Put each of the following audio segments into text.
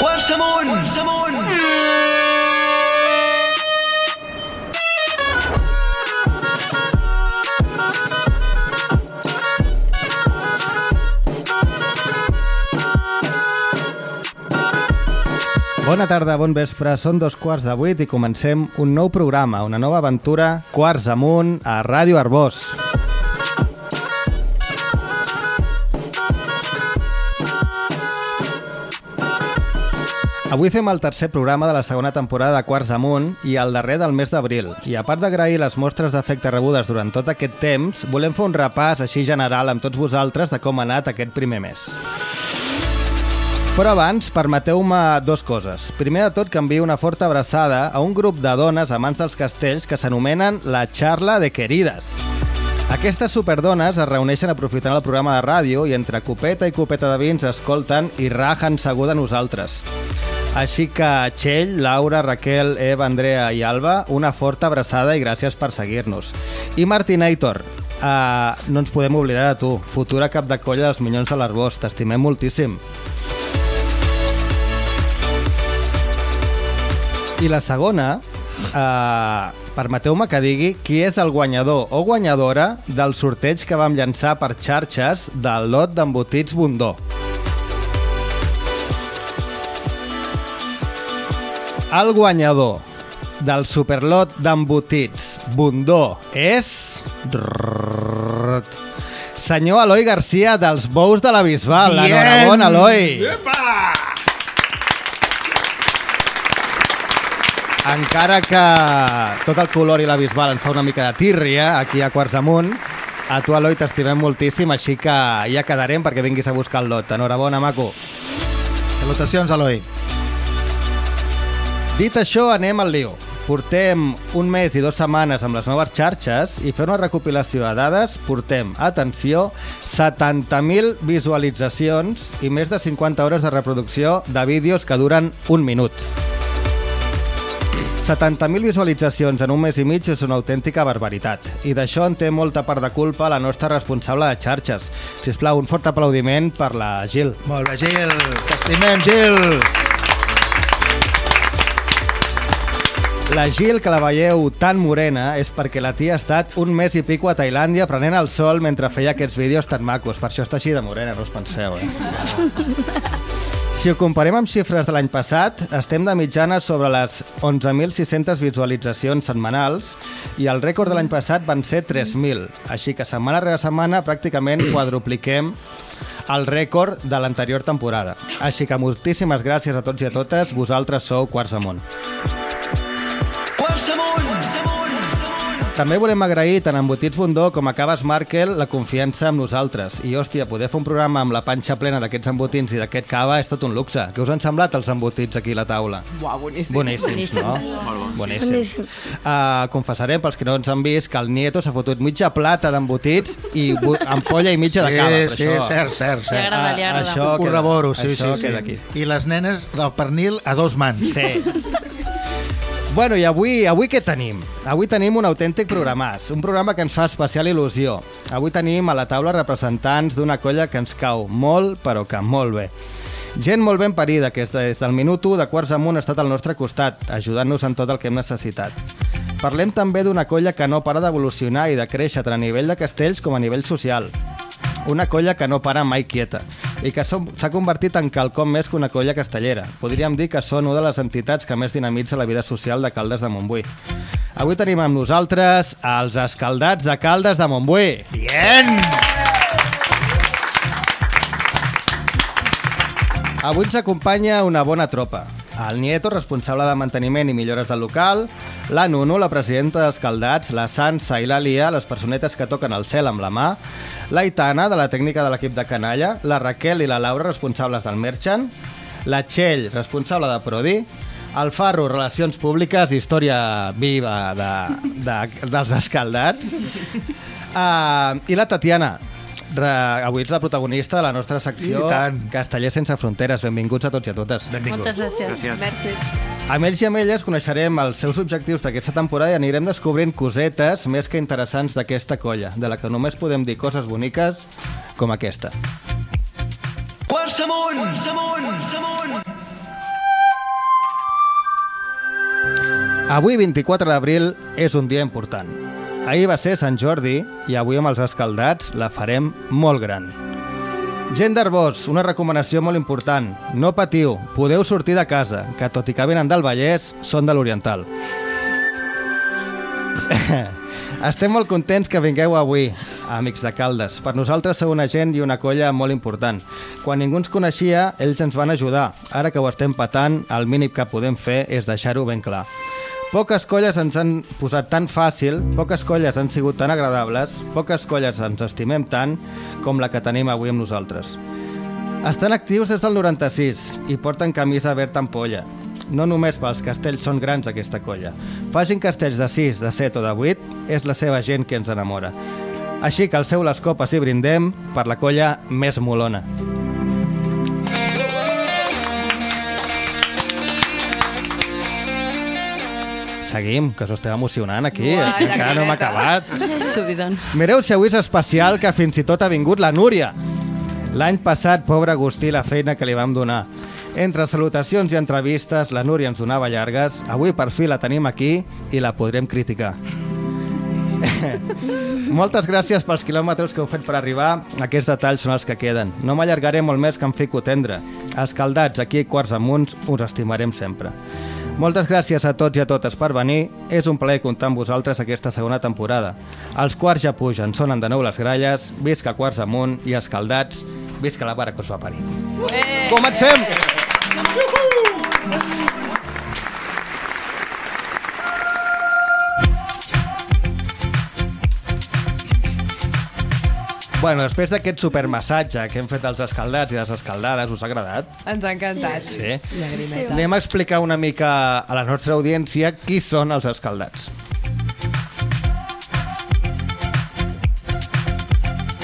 Quarts amunt! Quarts amunt! Bona tarda, bon vespre. Són dos quarts de vuit i comencem un nou programa, una nova aventura, Quarts amunt, a Ràdio Arbós. Avui fem el tercer programa de la segona temporada de Quarts amunt i el darrer del mes d'abril. I a part d'agrair les mostres d'efecte rebudes durant tot aquest temps, volem fer un repàs així general amb tots vosaltres de com ha anat aquest primer mes. Però abans, permeteu-me dos coses. Primer de tot, que envio una forta abraçada a un grup de dones amants dels castells que s'anomenen la Charla de Querides. Aquestes superdones es reuneixen aprofitant el programa de ràdio i entre copeta i copeta de vins escolten i rajen segur de nosaltres. Així que Txell, Laura, Raquel, Eva, Andrea i Alba, una forta abraçada i gràcies per seguir-nos. I Martinator, uh, no ens podem oblidar de tu, futura cap de colla dels Minyons de l'Arbós, t'estimem moltíssim. I la segona, eh, permeteu-me que digui qui és el guanyador o guanyadora del sorteig que vam llançar per xarxes del lot d'embotits Bundó. El guanyador del superlot d'embotits Bundó és... Senyor Eloi Garcia dels Bous de la Bisbal. Bien! Enhorabona, Eloi! Epa! Encara que tot el color i la Bisbal ens fa una mica de tírria aquí a Quarts Amunt, a tu, Eloi, t'estimem moltíssim, així que ja quedarem perquè vinguis a buscar el lot. Enhorabona, maco. Salutacions, Eloi. Dit això, anem al lío. Portem un mes i dues setmanes amb les noves xarxes i fer una recopilació de dades portem, atenció, 70.000 visualitzacions i més de 50 hores de reproducció de vídeos que duren un minut. 70.000 visualitzacions en un mes i mig és una autèntica barbaritat. I d'això en té molta part de culpa la nostra responsable de xarxes. Si us plau, un fort aplaudiment per la Gil. Molt bé, Gil. T'estimem, Gil. La Gil, que la veieu tan morena, és perquè la tia ha estat un mes i pico a Tailàndia prenent el sol mentre feia aquests vídeos tan macos. Per això està així de morena, no us penseu, eh? Si ho comparem amb xifres de l'any passat, estem de mitjana sobre les 11.600 visualitzacions setmanals i el rècord de l'any passat van ser 3.000. Així que setmana rere setmana pràcticament quadrupliquem el rècord de l'anterior temporada. Així que moltíssimes gràcies a tots i a totes, vosaltres sou Quarts Amunt. També volem agrair tant a Embotits Bundó com a Caves Markel la confiança amb nosaltres. I, hòstia, poder fer un programa amb la panxa plena d'aquests embotins i d'aquest cava és tot un luxe. Què us han semblat els embotits aquí a la taula? Uau, boníssims. Boníssims, no? Boníssims. Boníssims. Uh, confessarem, pels que no ens han vist, que el Nieto s'ha fotut mitja plata d'embotits i ampolla i mitja de cava. Sí, sí, això, cert, cert, Li cert. agrada, li Ah, agrada. això- Ho corroboro, sí, això sí, queda sí. aquí. I les nenes del pernil a dos mans. Sí. Bueno, i avui, avui què tenim? Avui tenim un autèntic programàs, un programa que ens fa especial il·lusió. Avui tenim a la taula representants d'una colla que ens cau molt, però que molt bé. Gent molt ben parida, que des del minut 1 de quarts amunt ha estat al nostre costat, ajudant-nos en tot el que hem necessitat. Parlem també d'una colla que no para d'evolucionar i de créixer tant a nivell de castells com a nivell social. Una colla que no para mai quieta i que s'ha convertit en quelcom més que una colla castellera. Podríem dir que són una de les entitats que més dinamitza la vida social de Caldes de Montbui. Avui tenim amb nosaltres els escaldats de Caldes de Montbui. Bien! Avui ens acompanya una bona tropa. El Nieto, responsable de manteniment i millores del local, la Nuno, la presidenta dels Caldats, la Sansa i la Lia, les personetes que toquen el cel amb la mà, la Itana, de la tècnica de l'equip de canalla, la Raquel i la Laura, responsables del Merchant, la Txell, responsable de Prodi, el Farro, Relacions Públiques, història viva de, de, dels escaldats, uh, i la Tatiana, Re... Avui ets la protagonista de la nostra secció tant. Castellers sense fronteres. Benvinguts a tots i a totes. Benvinguts. Moltes gràcies. gràcies. Merci. Amb ells i amb elles coneixerem els seus objectius d'aquesta temporada i anirem descobrint cosetes més que interessants d'aquesta colla, de la que només podem dir coses boniques com aquesta. Quarts amunt! Quarts amunt! Quarts amunt! Avui, 24 d'abril, és un dia important. Ahir va ser Sant Jordi i avui amb els escaldats la farem molt gran. Gent d'Arbós, una recomanació molt important. No patiu, podeu sortir de casa, que tot i que venen del Vallès, són de l'Oriental. Estem molt contents que vingueu avui, amics de Caldes. Per nosaltres sou una gent i una colla molt important. Quan ningú ens coneixia, ells ens van ajudar. Ara que ho estem patant, el mínim que podem fer és deixar-ho ben clar. Poques colles ens han posat tan fàcil, poques colles han sigut tan agradables, poques colles ens estimem tant com la que tenim avui amb nosaltres. Estan actius des del 96 i porten camisa verda ampolla. No només pels castells són grans aquesta colla. Facin castells de 6, de 7 o de 8, és la seva gent que ens enamora. Així que alceu les copes i brindem per la colla més molona. Seguim, que us estem emocionant aquí, Uai, que la encara no hem acabat. Subidon. Mireu si avui és especial que fins i tot ha vingut la Núria. L'any passat, pobre Agustí, la feina que li vam donar. Entre salutacions i entrevistes, la Núria ens donava llargues. Avui, per fi, la tenim aquí i la podrem criticar. Moltes gràcies pels quilòmetres que heu fet per arribar. Aquests detalls són els que queden. No m'allargaré molt més que em fico tendre. Escaldats, aquí Quarts Amunt, us estimarem sempre. Moltes gràcies a tots i a totes per venir. És un plaer comptar amb vosaltres aquesta segona temporada. Els quarts ja pugen, sonen de nou les gralles, visca Quarts Amunt i escaldats, visca la mare que us va parir. Eh! Comencem! Bueno, després d'aquest supermassatge que hem fet als escaldats i les escaldades, us ha agradat? Ens ha encantat. Sí. Llagrimeta. Anem a explicar una mica a la nostra audiència qui són els escaldats.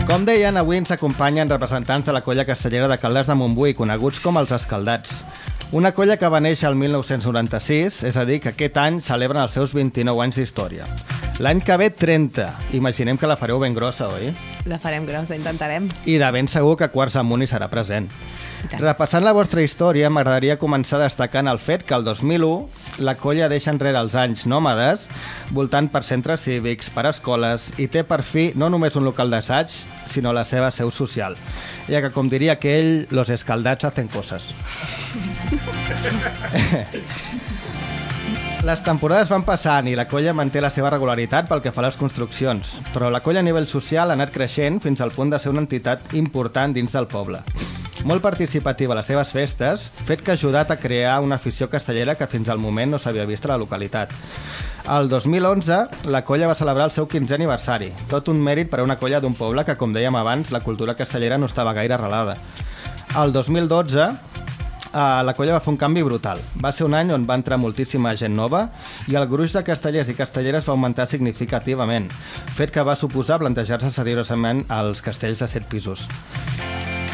Com deien, avui ens acompanyen representants de la colla castellera de Caldes de Montbui, coneguts com els Escaldats. Una colla que va néixer el 1996, és a dir, que aquest any celebren els seus 29 anys d'història. L'any que ve, 30. Imaginem que la fareu ben grossa, oi? La farem grossa, intentarem. I de ben segur que Quarts Amunt hi serà present. Repassant la vostra història, m'agradaria començar destacant el fet que el 2001 la colla deixa enrere els anys nòmades, voltant per centres cívics, per escoles, i té per fi no només un local d'assaig, sinó la seva seu social. Ja que, com diria aquell, los escaldats hacen coses. Les temporades van passant i la colla manté la seva regularitat pel que fa a les construccions, però la colla a nivell social ha anat creixent fins al punt de ser una entitat important dins del poble. Molt participativa a les seves festes, fet que ha ajudat a crear una afició castellera que fins al moment no s'havia vist a la localitat. El 2011, la colla va celebrar el seu 15è aniversari, tot un mèrit per a una colla d'un poble que, com dèiem abans, la cultura castellera no estava gaire arrelada. El 2012, Uh, la colla va fer un canvi brutal. Va ser un any on va entrar moltíssima gent nova i el gruix de castellers i castelleres va augmentar significativament, fet que va suposar plantejar-se seriosament als castells de 7 pisos.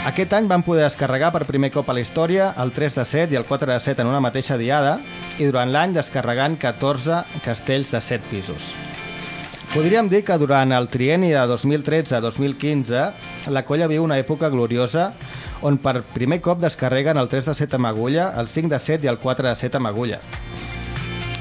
Aquest any van poder descarregar per primer cop a la història el 3 de 7 i el 4 de 7 en una mateixa diada i durant l'any descarregant 14 castells de 7 pisos. Podríem dir que durant el trienni de 2013-2015 la colla viu una època gloriosa on per primer cop descarreguen el 3 de 7 amb agulla, el 5 de 7 i el 4 de 7 amb agulla.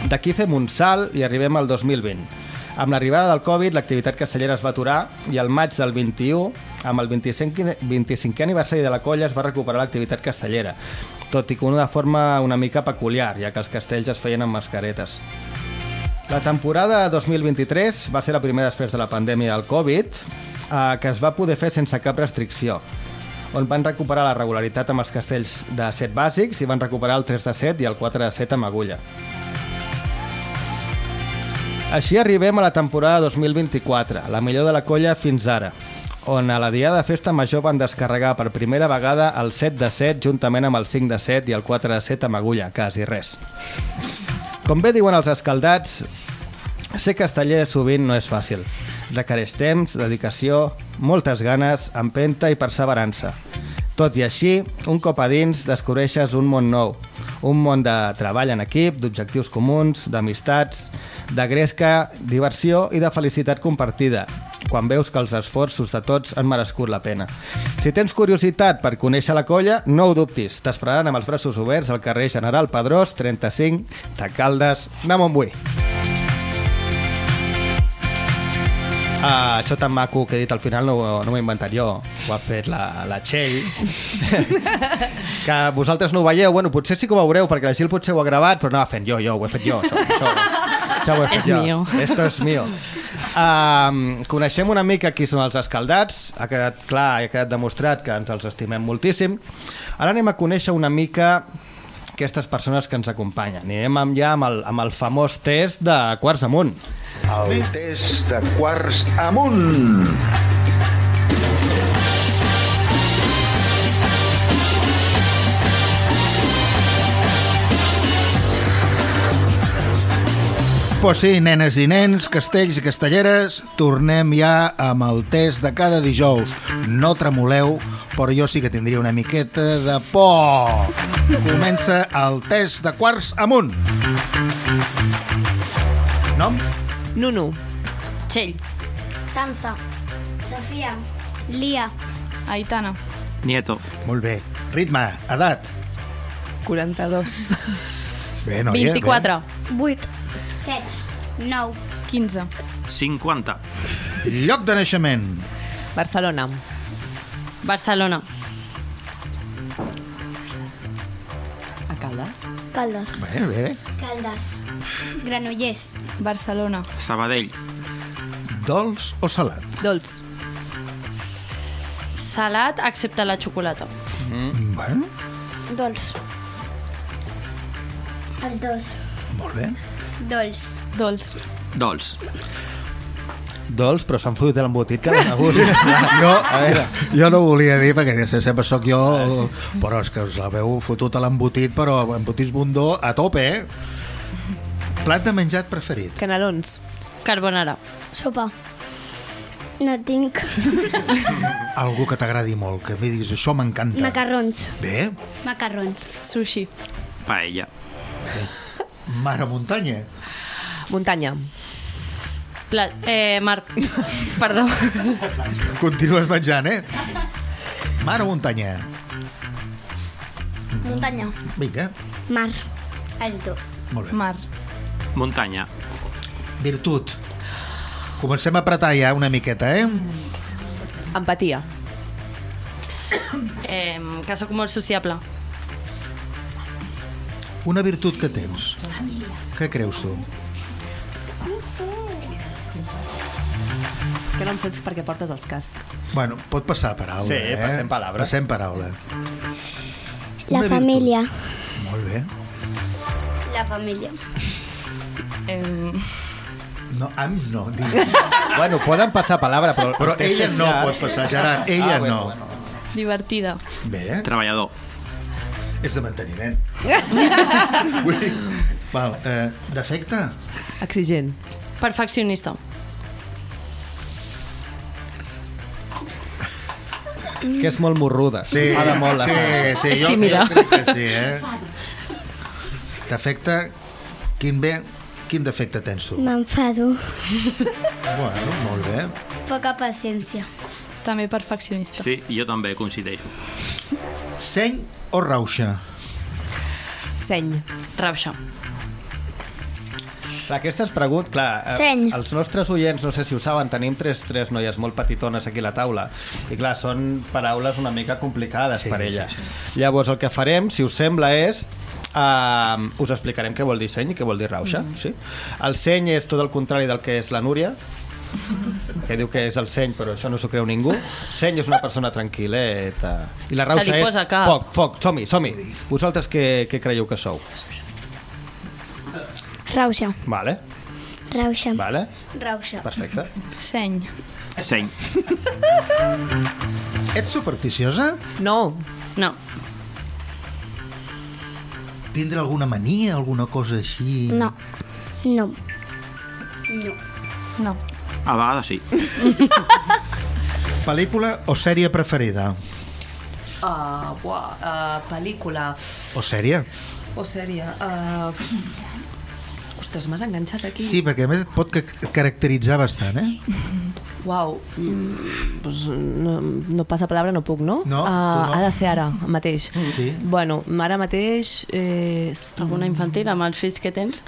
D'aquí fem un salt i arribem al 2020. Amb l'arribada del Covid, l'activitat castellera es va aturar i al maig del 21, amb el 25, 25è aniversari de la colla, es va recuperar l'activitat castellera, tot i que d'una forma una mica peculiar, ja que els castells es feien amb mascaretes. La temporada 2023 va ser la primera després de la pandèmia del Covid, eh, que es va poder fer sense cap restricció, on van recuperar la regularitat amb els castells de 7 bàsics i van recuperar el 3 de 7 i el 4 de 7 amb agulla. Així arribem a la temporada 2024, la millor de la colla fins ara, on a la diada de festa major van descarregar per primera vegada el 7 de 7 juntament amb el 5 de 7 i el 4 de 7 amb agulla, quasi res. Com bé diuen els escaldats, ser casteller sovint no és fàcil. Requereix temps, dedicació, moltes ganes, empenta i perseverança. Tot i així, un cop a dins descobreixes un món nou, un món de treball en equip, d'objectius comuns, d'amistats, de gresca, diversió i de felicitat compartida, quan veus que els esforços de tots han merescut la pena. Si tens curiositat per conèixer la colla, no ho dubtis. T'esperaran amb els braços oberts al carrer General Pedrós, 35, de Caldes, de Montbui. Ah, això tan maco que he dit al final no, no m'ho he inventat jo, ho ha fet la, la Txell. que vosaltres no ho veieu, bueno, potser sí que ho veureu, perquè la Gil potser ho ha gravat, però no, fent jo, jo, ho he fet jo, això. això, això ho he fet És jo. mío. Esto es mío. Um, coneixem una mica qui són els escaldats, ha quedat clar i ha quedat demostrat que ens els estimem moltíssim. Ara anem a conèixer una mica aquestes persones que ens acompanyen. I anem amb, ja amb el, amb el famós test de quarts amunt. El test de quarts amunt. Pues sí, nenes i nens, castells i castelleres, tornem ja amb el test de cada dijous. No tremoleu, però jo sí que tindria una miqueta de por. Comença el test de quarts amunt. Nom? Nunu. Txell. Sansa. Sofia. Lia. Aitana. Nieto. Molt bé. Ritme, edat. 42. Bé, noia, 24. 8. 7. 9. 15. 50. Bé. Lloc de naixement. Barcelona. Barcelona. A Caldes. Caldes. Bé, bé. Caldes. Granollers. Barcelona. Sabadell. Dolç o salat? Dolç. Salat, excepte la xocolata. Bueno, Dolç. Els dos. molt bé. Dolç. Dolç. Dolç. Dolç, però s'han fotut l'embotit que l'han gust. Jo, a veure, jo no volia dir perquè sempre sóc jo, però és que us l'haveu fotut a l'embotit, però embotits bundó a tope, eh? Plat de menjat preferit. Canelons. Carbonara. Sopa. No tinc. Algú que t'agradi molt, que em diguis, això m'encanta. Macarrons. Bé, Macarrons. Sushi. Paella. mar a muntanya. Muntanya. Pla eh, mar. Perdó. Continues menjant, eh? Mar o muntanya? Muntanya. Vinga, Mar. Els dos. molt bé. Mar. Muntanya. Virtut. Comencem a apretar ja una miqueta, eh? Empatia. Eh, que sóc molt sociable. Una virtut que tens. Què creus tu? És que no em sents perquè portes els cascs. Bueno, pot passar paraula, Sí, eh? passem paraula. Passem paraula. La Una virtut. família. Molt bé. La família. Eh, No, am no, digues. bueno, poden passar palabra, però... Però ella no llarg. pot passar, Gerard, ella Ah, bueno, no. bueno. divertida. Bé, Treballador. és de manteniment. Vull dir, val, eh, defecte? Exigent. Perfeccionista. Que és molt morruda. Sí, de molt la sí, Sara. sí, És jo, tímida. jo crec que sí, eh? Defecte, quin bé, quin defecte tens tu? M'enfado. Bueno, molt bé. Poca paciència. També perfeccionista. Sí, jo també coincideixo. Seny o rauxa? Seny. Rauxa. Clar, aquestes preguntes... Clar, eh, Seny. els nostres oients, no sé si ho saben, tenim tres, tres noies molt petitones aquí a la taula. I clar, són paraules una mica complicades Sí, per sí, elles. sí. Llavors, el que farem, si us sembla, és... Uh, us explicarem què vol dir seny i què vol dir rauxa. Mm. Sí? El seny és tot el contrari del que és la Núria, que diu que és el seny, però això no s'ho creu ningú. Seny és una persona tranquil·leta. I la rauxa és cap. foc, foc, som-hi, som-hi. Vosaltres què, què creieu que sou? Rauxa. Vale, Rauxa. vale, Rauxa. perfecte. Seny. Seny. Ets supersticiosa? No. No. Tindre alguna mania, alguna cosa així? No. No. No. No. A vegades sí. Pel·lícula o sèrie preferida? Uh, buah, uh, pel·lícula O sèrie? o sèrie. Uh... Ostres, m'has enganxat aquí. Sí, perquè a més et pot ca- caracteritzar bastant, eh? Uau, mm, pues no, no passa palabra, no puc, no? No, tu Ah, no. Ha de ser ara, mateix. Sí. Bueno, ara mateix... Eh, Alguna infantil amb els fills que tens?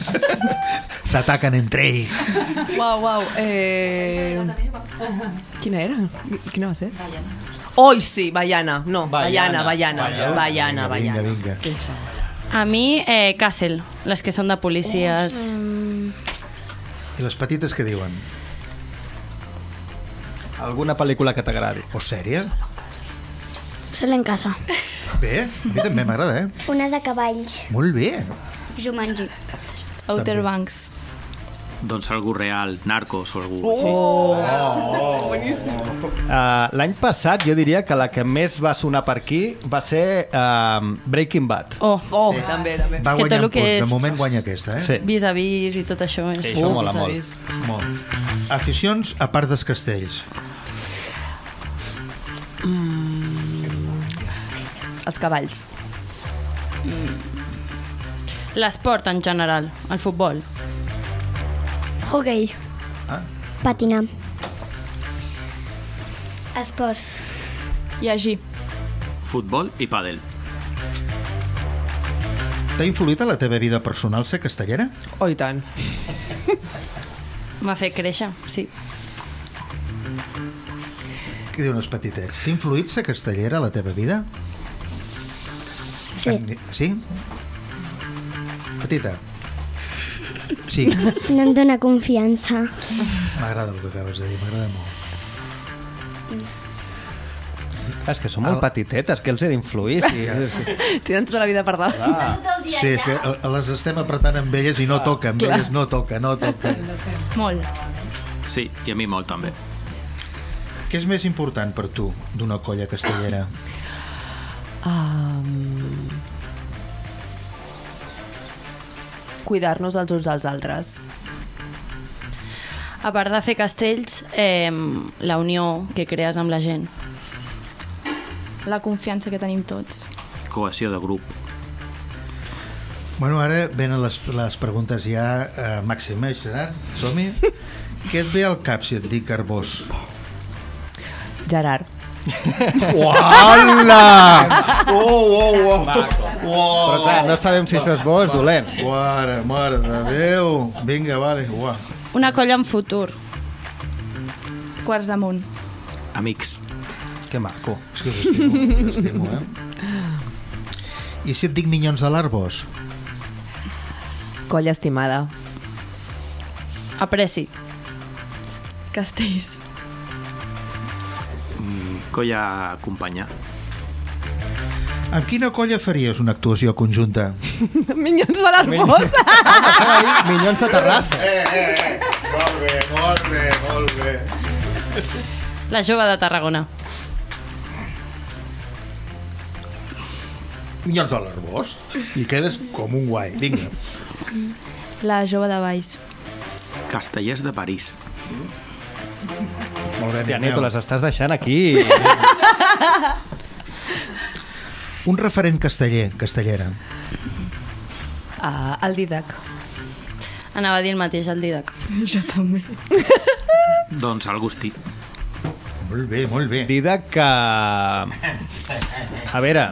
S'ataquen entre ells. Uau, uau. Eh... Quina era? Quina va ser? Oi, sí, Baiana. No, Baiana. Baiana, Baiana. Baiana, Vinga, Baiana. vinga, vinga. Fa? A mi, eh, Castle, les que són de policies. I les petites que diuen? Alguna pel·lícula que t'agradi. O sèrie? Solo en casa. Bé, a mi també m'agrada, eh? Una de cavalls. Molt bé. Jumanji. Outer També. Banks. Doncs algú real, Narcos o algú... Uh, L'any passat jo diria que la que més va sonar per aquí va ser uh, Breaking Bad. Oh, Oh, també, també. Va que tot el que punts. és- De moment guanya aquesta, eh? Sí. vis a vis i tot això. És... Sí, això mola s'ha molt. vist. Molt. Aficions a part dels castells. Els cavalls. L'esport en general, el futbol. Hockey. Ah. Patinar. Esports. Llegir. Futbol i pàdel. T'ha influït a la teva vida personal ser castellera? Oh, i tant. M'ha fet créixer, sí. Què diuen els petitets? T'ha influït ser castellera a la teva vida? Sí. Sí? Petita? Sí, No em dóna confiança. m'agrada el que acabes de dir, m'agrada molt. És que són molt El- petitetes, que els he d'influir. Sí. Tenen tota la vida per davant. Sí, és que les estem apretant amb elles i no toca, amb elles no toca, no toca. Molt. Sí, i a mi molt també. Què és més important per tu d'una colla castellera? Um... Cuidar-nos els uns als altres. A part de fer castells, eh, la unió que crees amb la gent. La confiança que tenim tots. Cohesió de grup. Bueno, ara venen les, les preguntes ja eh, màximes, Gerard. Som-hi? Què et ve al cap si et dic Arbós? Gerard. Uala! Oh, oh, oh. Però clar, no sabem si això és bo o és dolent. Mare, mare de Déu. Vinga, vale. Uah. Una colla amb futur. Quarts amunt. Amics. Que maco. És que us estimo, us estimo, eh? I si et dic Minyons de l'Arbós? Colla estimada. Apreci. Castells. Colla companya. Amb quina colla faries una actuació conjunta? Minyons de l'Arbós. Minyons de Terrassa. Molt bé, molt bé, molt bé. La jove de Tarragona. Minyons de l'Arbós? I quedes com un guai. Vinga. La jove de Baix. Castellers de París. Molt bé, Hòstia, les estàs deixant aquí. Un referent casteller, castellera. Uh, el Didac. Anava a dir el mateix al Didac. Jo també. Doncs el. Molt bé, molt bé. Didac que... A veure,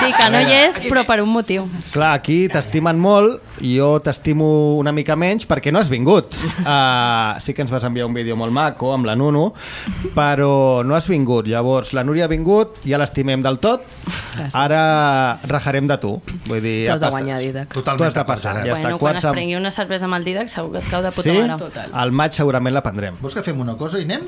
Sí, que no hi és, però per un motiu. clar, aquí t'estimen molt, jo t'estimo una mica menys perquè no has vingut. Uh, sí que ens vas enviar un vídeo molt maco amb la Nuno, però no has vingut. Llavors, la Núria ha vingut, ja l'estimem del tot, ara rajarem de tu. Vull dir, Tu has de guanyar, Didac. Totalment Tu has de passar, ja bueno, està. quan es prengui una cervesa amb el Didac segur que et cau de puta Sí? mare. Al maig segurament la prendrem. Vols que fem una cosa i anem?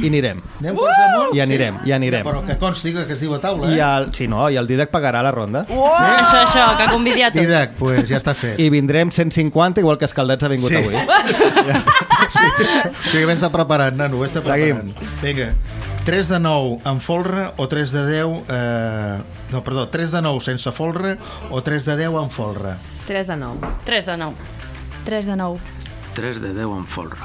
I anirem. Anem uh! amunt? I anirem, i anirem. Però que consti que es diu a taula, I eh? el, sí, no, i el Didac pagarà la ronda. Això, això, que convidi a tots. Didac, pues ja està fet. I vindrem 150, igual que Escaldats ha vingut Sí. avui. Sí. O sigui, vés preparant, nano, Seguim. preparant. Vinga, 3 de 9 amb folre o 3 de 10... Eh... No, perdó, 3 de 9 sense folre o 3 de 10 amb folre. 3 de 9. 3 de 9. 3 de 9. 3 de 10 en folre.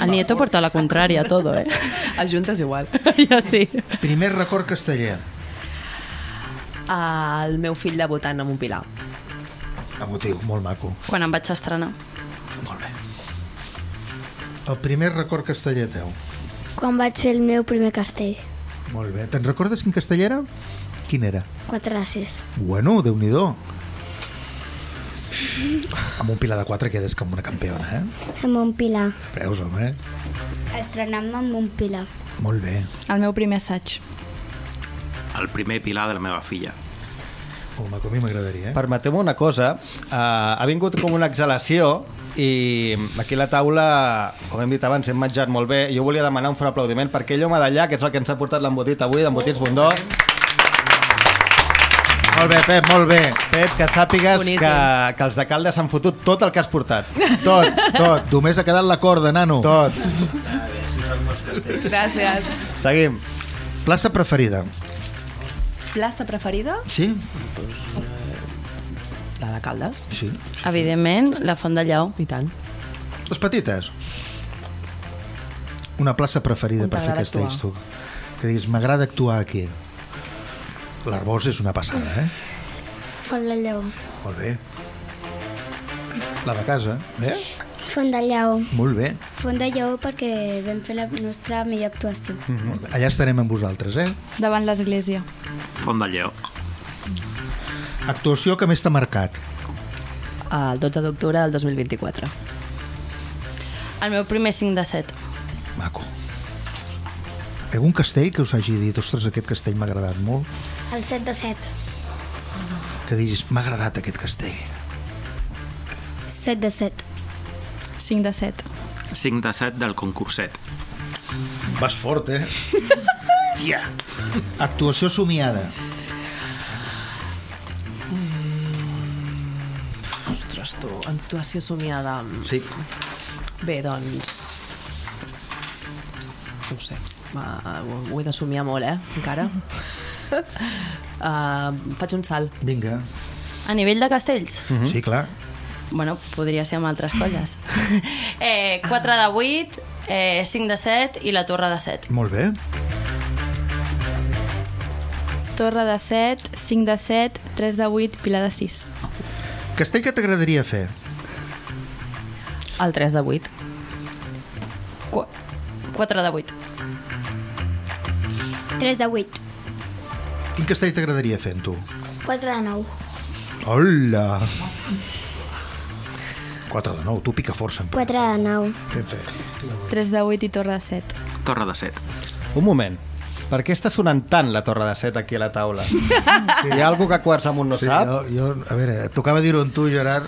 El Nieto porta la contrària a todo, eh? Ajuntes igual. ja sí. Primer record casteller. El meu fill debutant amb un pilar. Emotiu, molt maco. Quan em vaig estrenar. Molt bé. El primer record casteller teu. Quan vaig fer el meu primer castell. Molt bé. Te'n recordes quin castell era? Quin era? Quatre gràcies. Bueno, déu nhi Amb un pilar de 4 quedes com una campiona, eh? Amb un pilar. Veus, home? Estrenant-me amb un pilar. Molt bé. El meu primer assaig. El primer pilar de la meva filla. Molt maco, a mi m'agradaria, eh? Permeteu-me una cosa, uh, ha vingut com una exhalació i aquí a la taula, com hem dit abans, hem menjat molt bé. Jo volia demanar un fort aplaudiment perquè ell home d'allà, que és el que ens ha portat l'embotit avui, d'embotits Bundó. Molt bé, Pep, molt bé. Pep, que sàpigues Boníssim. que, que els de Caldes s'han fotut tot el que has portat. Tot, tot, Només ha quedat la corda, nano. tot. Gràcies. Seguim. Plaça preferida. Plaça preferida? Sí? La de Caldes. Sí. Evidentment, la Font de Lleó. I tant. Les petites. Una plaça preferida per fer castells, tu. Que diguis, m'agrada actuar aquí. L'Arbós és una passada, eh? Font de Lleó. Molt bé. La de casa, eh? Font de Lleó. Molt bé. Font de Lleó perquè vam fer la nostra millor actuació. Molt bé. Allà estarem amb vosaltres, eh? Davant l'església. Font de Lleó. Actuació que més t'ha marcat. El 12 d'octubre del 2024. El meu primer 5 de 7. Maco. Algun castell que us hagi dit, ostres, aquest castell m'ha agradat molt? El 7 de 7. Que diguis, m'ha agradat aquest castell. 7 de 7. 5 de 7. 5 de 7 del concurset. Vas fort, eh? Tia. Actuació somiada. Ostres, tu, actuació somiada. Sí. Bé, doncs... No ho sé. Uh, ho, ho he de somiar molt, eh? Encara. uh, faig un salt. Vinga. A nivell de castells, Mm -hmm. Sí, clar. bueno, podria ser amb altres colles. eh, 4 de 8, eh, 5 de 7 i la torre de 7. Molt bé. Torre de 7, 5 de 7, 3 de 8, pilar de 6. Castell que t'agradaria fer? El 3 de 8. Qu 4 de 8. 3 de 8. Quin castell t'agradaria fer, tu? 4 de 9. Hola! 4 de 9, tu pica força. Sempre. 4 de 9. Ben fet. 3 de 8 i torre de 7. Torre de 7. Un moment. Per què està sonant tant la torre de set aquí a la taula? Sí. Hi ha algú que quarts amunt no Sí, sap? jo, jo, a veure, tocava dir-ho amb tu, Gerard.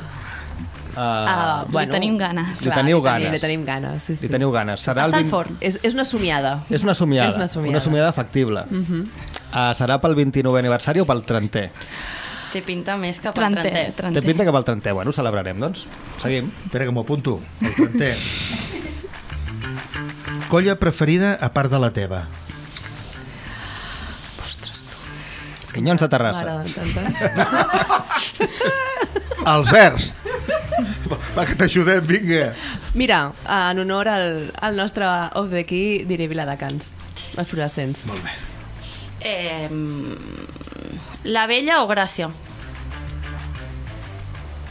Uh, Li tenim ganes. Li teniu ganes. Li tenim ganes, sí, sí. Li teniu ganes. Serà el Està al 20... forn. És, és una somiada. És una somiada. És una somiada. Una somiada factible. Uh -huh. uh, serà pel 29è aniversari o pel 30è? Té pinta més cap al Trentè. 30è. Té pinta que pel 30è. Bueno, ho celebrarem, doncs. Seguim. Espera que m'ho apunto. El trentè. Colla preferida a part de la teva? Els Quinyons de Terrassa. Els verds. Va, va que t'ajudem, vinga. Mira, en honor al, al nostre off the key diré Viladecans. Els fluorescents. Molt bé. Eh, la Vella o Gràcia?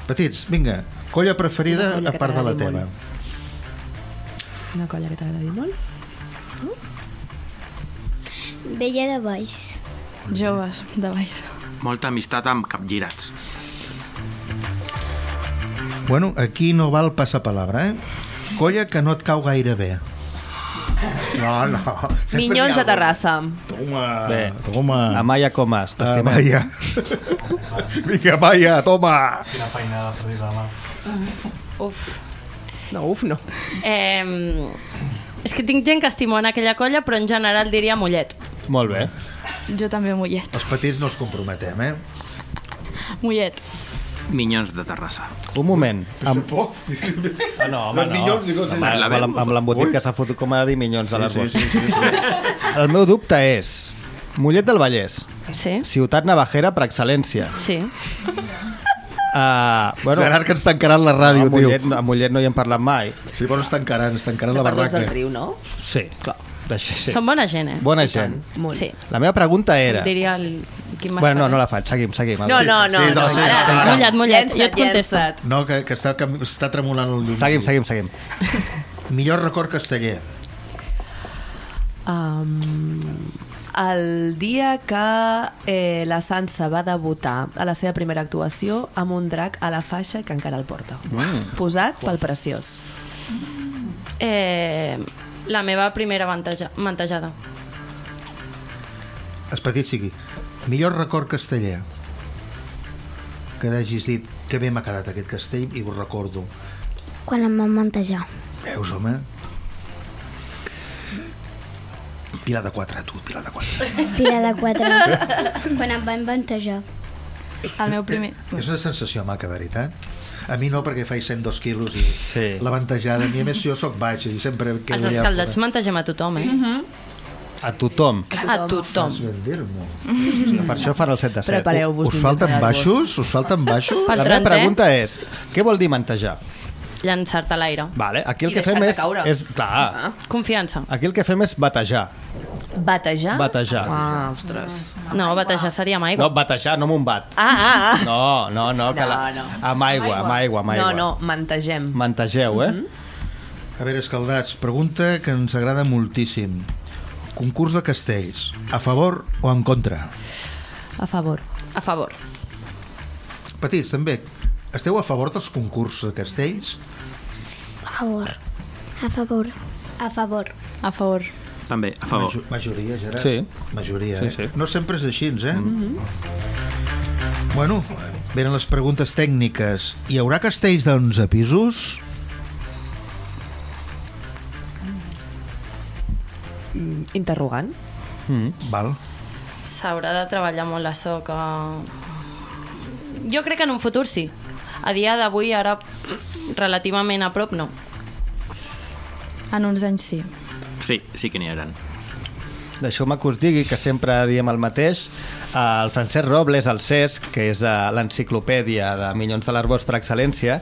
Petits, vinga. Colla preferida colla a part de la teva. molt. Una colla que t'agradi molt? Vella de Baix. Joves, de baix. Molta amistat amb capgirats. Bueno, aquí no val passapalabra, eh? Colla que no et cau gaire bé. No, no. sempre Minyons de. Terrassa. Toma, Bé. toma. Amaya Comas, t'estimem. Amaya. Vinga, Amaya, toma. Uf. No, uf, no. Eh, és que tinc gent que estimo en aquella colla, però en general diria Mollet. Molt bé. Jo també Mollet. Els petits no els comprometem, eh? Mollet. Minyons de Terrassa. Un moment. Amb... Ah, no, home, no. minyons, dic, Home, la amb, veu. amb, amb l'embotit que s'ha fotut com a dir minyons de Sí, l'arbol. sí, sí, sí, sí. El meu dubte és Mollet del Vallès, Sí? ciutat navajera per excel·lència. Sí. Uh, bueno, Gerard, que ens tancaran la ràdio, a, Mollet, tio. a Mollet no hi hem parlat mai. Sí, però ens tancaran, ens tancaran la barraca. del riu, no? Sí, clar. Deixa, sí. Són bona gent, eh? Bona I tant, gent. Molt. Sí. La meva pregunta era... Diria el... Quim Bueno, no, no la faig. Seguim, seguim. No, no, no, sí, no, no, sí, ara. sí, Mullat, mullat. Jo et contesto. No, que, que està, que està tremolant el llum. Seguim, seguim, seguim. Millor record casteller. Um, el dia que eh, la Sansa va debutar a la seva primera actuació amb un drac a la faixa que encara el porta. Mm. Posat pel preciós. Eh, la meva primera manteja, mantejada. Es petit sigui. Millor record casteller. Que hagis dit que bé m'ha quedat aquest castell i ho recordo. Quan em van mantejar. Veus, home? Pilar de 4, tu, Pilar de 4. Pilar de 4. Quan em van mantejar. El meu primer... És una sensació maca, veritat? A mi no, perquè faig 102 quilos i Sí. la vantejada. A mi, a més, jo sóc baix i sempre Els quedo allà escaldats fora. mantegem a tothom, eh? A tothom. A tothom. Fas ben dir-m'ho. Per això fan el 7 de 7. Prepareu-vos. Us falten baixos? Us falten baixos? La meva trentè. pregunta és, què vol dir mantejar? Llançar-te a l'aire. Vale, aquí el I que fem és, caure. és... Clar, Confiança. aquí el que fem és batejar. Batejar? Batejar. Ah, ostres. No, batejar seria amb aigua. No, batejar, no amb un bat. Ah, ah, ah. No, no, no, que No, la... no. amb aigua, amb aigua, amb aigua. No, no, mantegem. Mantegeu, eh? A veure, escaldats, pregunta que ens agrada moltíssim. Concurs de castells. A favor o en contra? A favor. A favor. Petits, també. Esteu a favor dels concursos de castells? A favor. A favor. A favor. A favor. També, a favor. Maju majoria, Gerard? Sí. Majoria, Sí, eh? sí. No sempre és així, eh? Mm -hmm. Bueno, venen les preguntes tècniques. Hi haurà castells d'11 pisos? Interrogant. Mm. Val. S'haurà de treballar molt la so que... Jo crec que en un futur sí. A dia d'avui, ara, relativament a prop, no. En uns anys sí. Sí, sí que n'hi haurà. Deixeu-me que us digui que sempre diem el mateix. El Francesc Robles, el CESC, que és eh, l'enciclopèdia de Minyons de l'Arbós per excel·lència,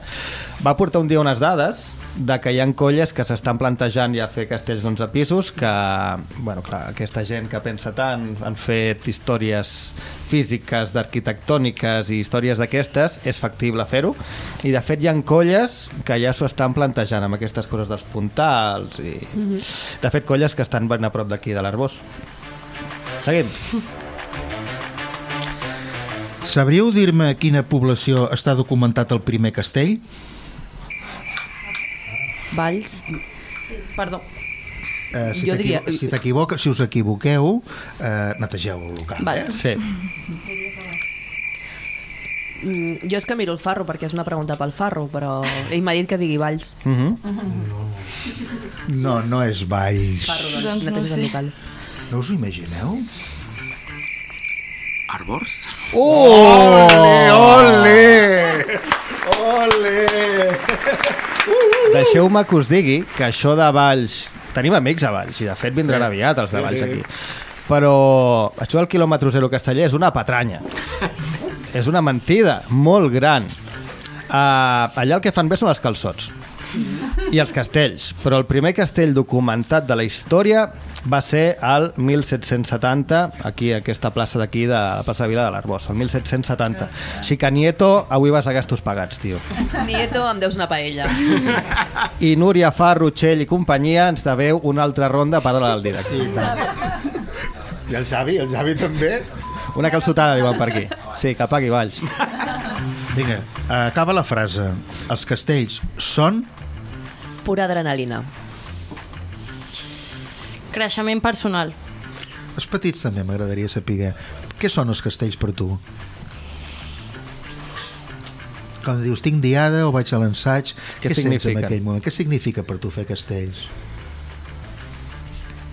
va portar un dia unes dades de que hi ha colles que s'estan plantejant ja fer castells d'11 pisos, que, bueno, clar, aquesta gent que pensa tant, han fet històries físiques, d'arquitectòniques i històries d'aquestes, és factible fer-ho, i de fet hi ha colles que ja s'ho estan plantejant amb aquestes coses dels puntals i... De fet, colles que estan ben a prop d'aquí de l'Arbós. Seguim. Sabríeu dir-me a quina població està documentat el primer castell? Valls. Perdó. Eh, si Jo diria- Si t'equivoques, si us equivoqueu, eh, netegeu el local. Val. Eh? Sí. Mm, jo és que miro el Farro perquè és una pregunta pel Farro, però ell m'ha dit que digui Valls. Uh -huh. No, no és Valls. Farro, doncs, Doncs no sé. local. No us ho imagineu? Arbors? Ole, ole! Ole! Deixeu-me que us digui que això de Valls... Tenim amics a Valls, i de fet vindran aviat els de Valls aquí. Però això del quilòmetre zero casteller és una patranya. és una mentida molt gran. Uh, allà el que fan bé són els calçots i els castells, però el primer castell documentat de la història va ser el 1770, aquí a aquesta plaça d'aquí, de la plaça de Vila de l'Arbós, el 1770. Així que Nieto, avui vas a gastos pagats, tio. Nieto, em deus una paella. I Núria Farro, Txell i companyia ens deveu una altra ronda per dalt del directe. I el Xavi, el Xavi també. Una calçotada, diuen per aquí. Sí, que pagui Valls. Vinga, acaba la frase. Els castells són... Pura adrenalina. Creixement personal. Els petits també m'agradaria saber. Què són els castells per tu? Quan dius tinc diada o vaig a l'ensaig, què, què sents en aquell moment? Què significa per tu fer castells?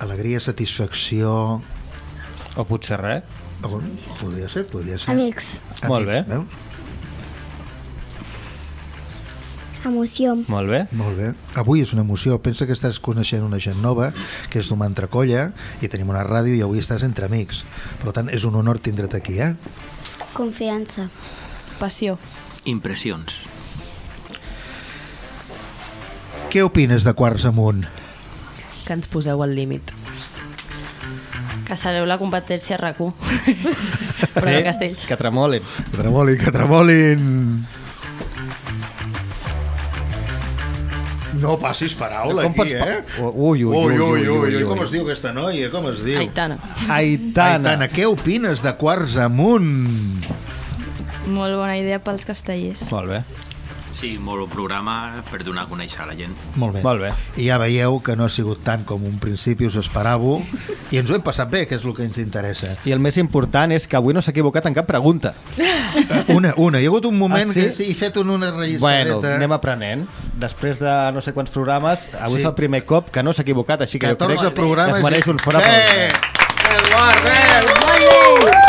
Alegria, satisfacció... O potser res. Podria ser, podria ser. Amics. Molt bé. Veus? Emoció. Molt bé. Molt bé. Avui és una emoció. Pensa que estàs coneixent una gent nova, que és d'una altra colla, i tenim una ràdio i avui estàs entre amics. Per tant, és un honor tindre't aquí, eh? Confiança. Passió. Impressions. Què opines de Quarts Amunt? Que ens poseu al límit. Que sereu la competència RAC1. Però de castells. que tremolin. Que tremolin, que tremolin! No passis paraula Com aquí, eh? Ui, ui, ui, ui, ui, ui, ui, ui. Com es diu aquesta noia? Com es diu? Aitana. Aitana. Aitana, què opines de Quarts Amunt? Molt bona idea pels castellers. Molt bé. Sí, molt bon programa per donar a conèixer a la gent. Molt bé. Molt bé. I ja veieu que no ha sigut tant com un principi us esperàveu i ens ho hem passat bé, que és el que ens interessa. I el més important és que avui no s'ha equivocat en cap pregunta. Una, una. Hi ha hagut un moment Ah, sí? que sí, he fet una Bueno, relliscadeta. anem aprenent. Després de no sé quants programes, avui Sí. és el primer cop que no s'ha equivocat, així que, jo crec 14 que es mereix un fora aplaudiment. Bé, Eduard, bé!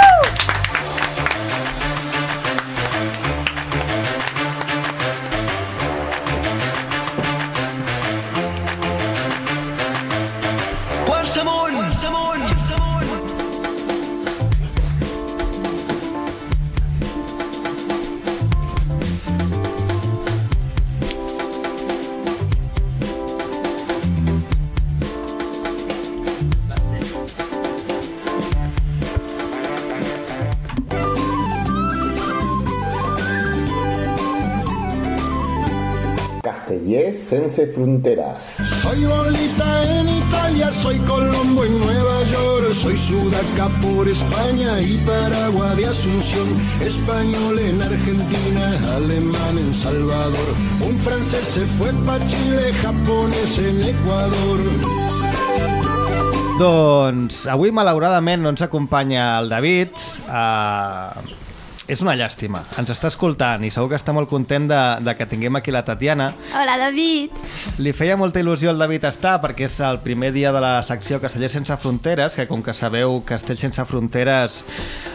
Sense fronteras. Soy Lolita en Italia, soy Colombo en Nueva York, soy Sudaca por España y Paraguay de Asunción, español en Argentina, alemán en Salvador, un francés se fue pa' Chile, japonés en Ecuador. Doncs avui, malauradament, no ens acompanya el David. Uh, és una llàstima. Ens està escoltant i segur que està molt content de, de que tinguem aquí la Tatiana. Hola, David! Li feia molta il·lusió al David estar perquè és el primer dia de la secció Castellers sense fronteres, que com que sabeu, Castells sense fronteres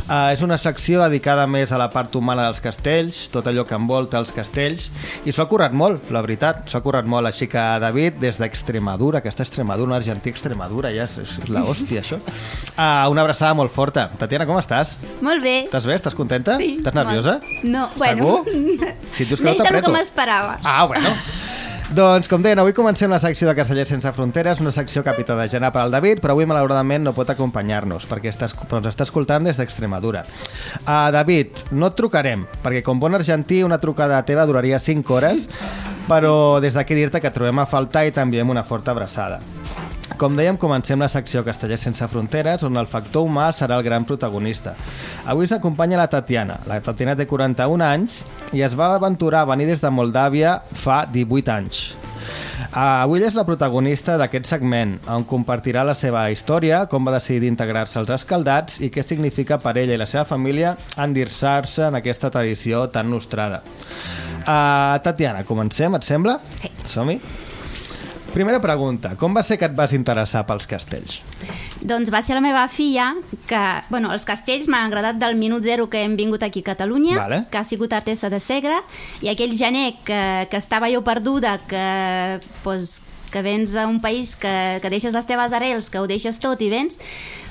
eh, és una secció dedicada més a la part humana dels castells, tot allò que envolta els castells, i s'ho ha currat molt, la veritat, s'ho ha currat molt. Així que, David, des d'Extremadura, aquesta Extremadura, un argentí Extremadura, ja és, és la hòstia, això. Uh, una abraçada molt forta. Tatiana, com estàs? Molt bé. Estàs bé? Estàs contenta? Sí. Estàs nerviosa? No, bueno... Si et dius que no Menys del t'apreto. que m'esperava. Ah, bueno. Doncs, com deien, avui comencem la secció de Castellers sense fronteres, una secció capitalitzada per al David, però avui, malauradament, no pot acompanyar-nos, perquè està, però ens està escoltant des d'Extremadura. Uh, David, no et trucarem, perquè com bon argentí, una trucada teva duraria 5 hores, però des d'aquí dir-te que trobem a faltar i t'enviem una forta abraçada. Com dèiem, comencem la secció Castellers sense fronteres, on el factor humà serà el gran protagonista. Avui s'acompanya la Tatiana. La Tatiana té 41 anys i es va aventurar a venir des de Moldàvia fa 18 anys. Uh, avui és la protagonista d'aquest segment, on compartirà la seva història, com va decidir integrar-se als escaldats i què significa per ella i la seva família endirsar-se en aquesta tradició tan nostrada. Uh, Tatiana, comencem, et sembla? Sí. Som-hi? Primera pregunta, com va ser que et vas interessar pels castells? Doncs va ser la meva filla que... Bueno, els castells m'han agradat del minut zero que hem vingut aquí a Catalunya, Vale. que ha sigut artesa de Segre, i aquell gener que, que estava jo perduda, que, pues, que vens a un país que, que deixes les teves arrels, que ho deixes tot i vens,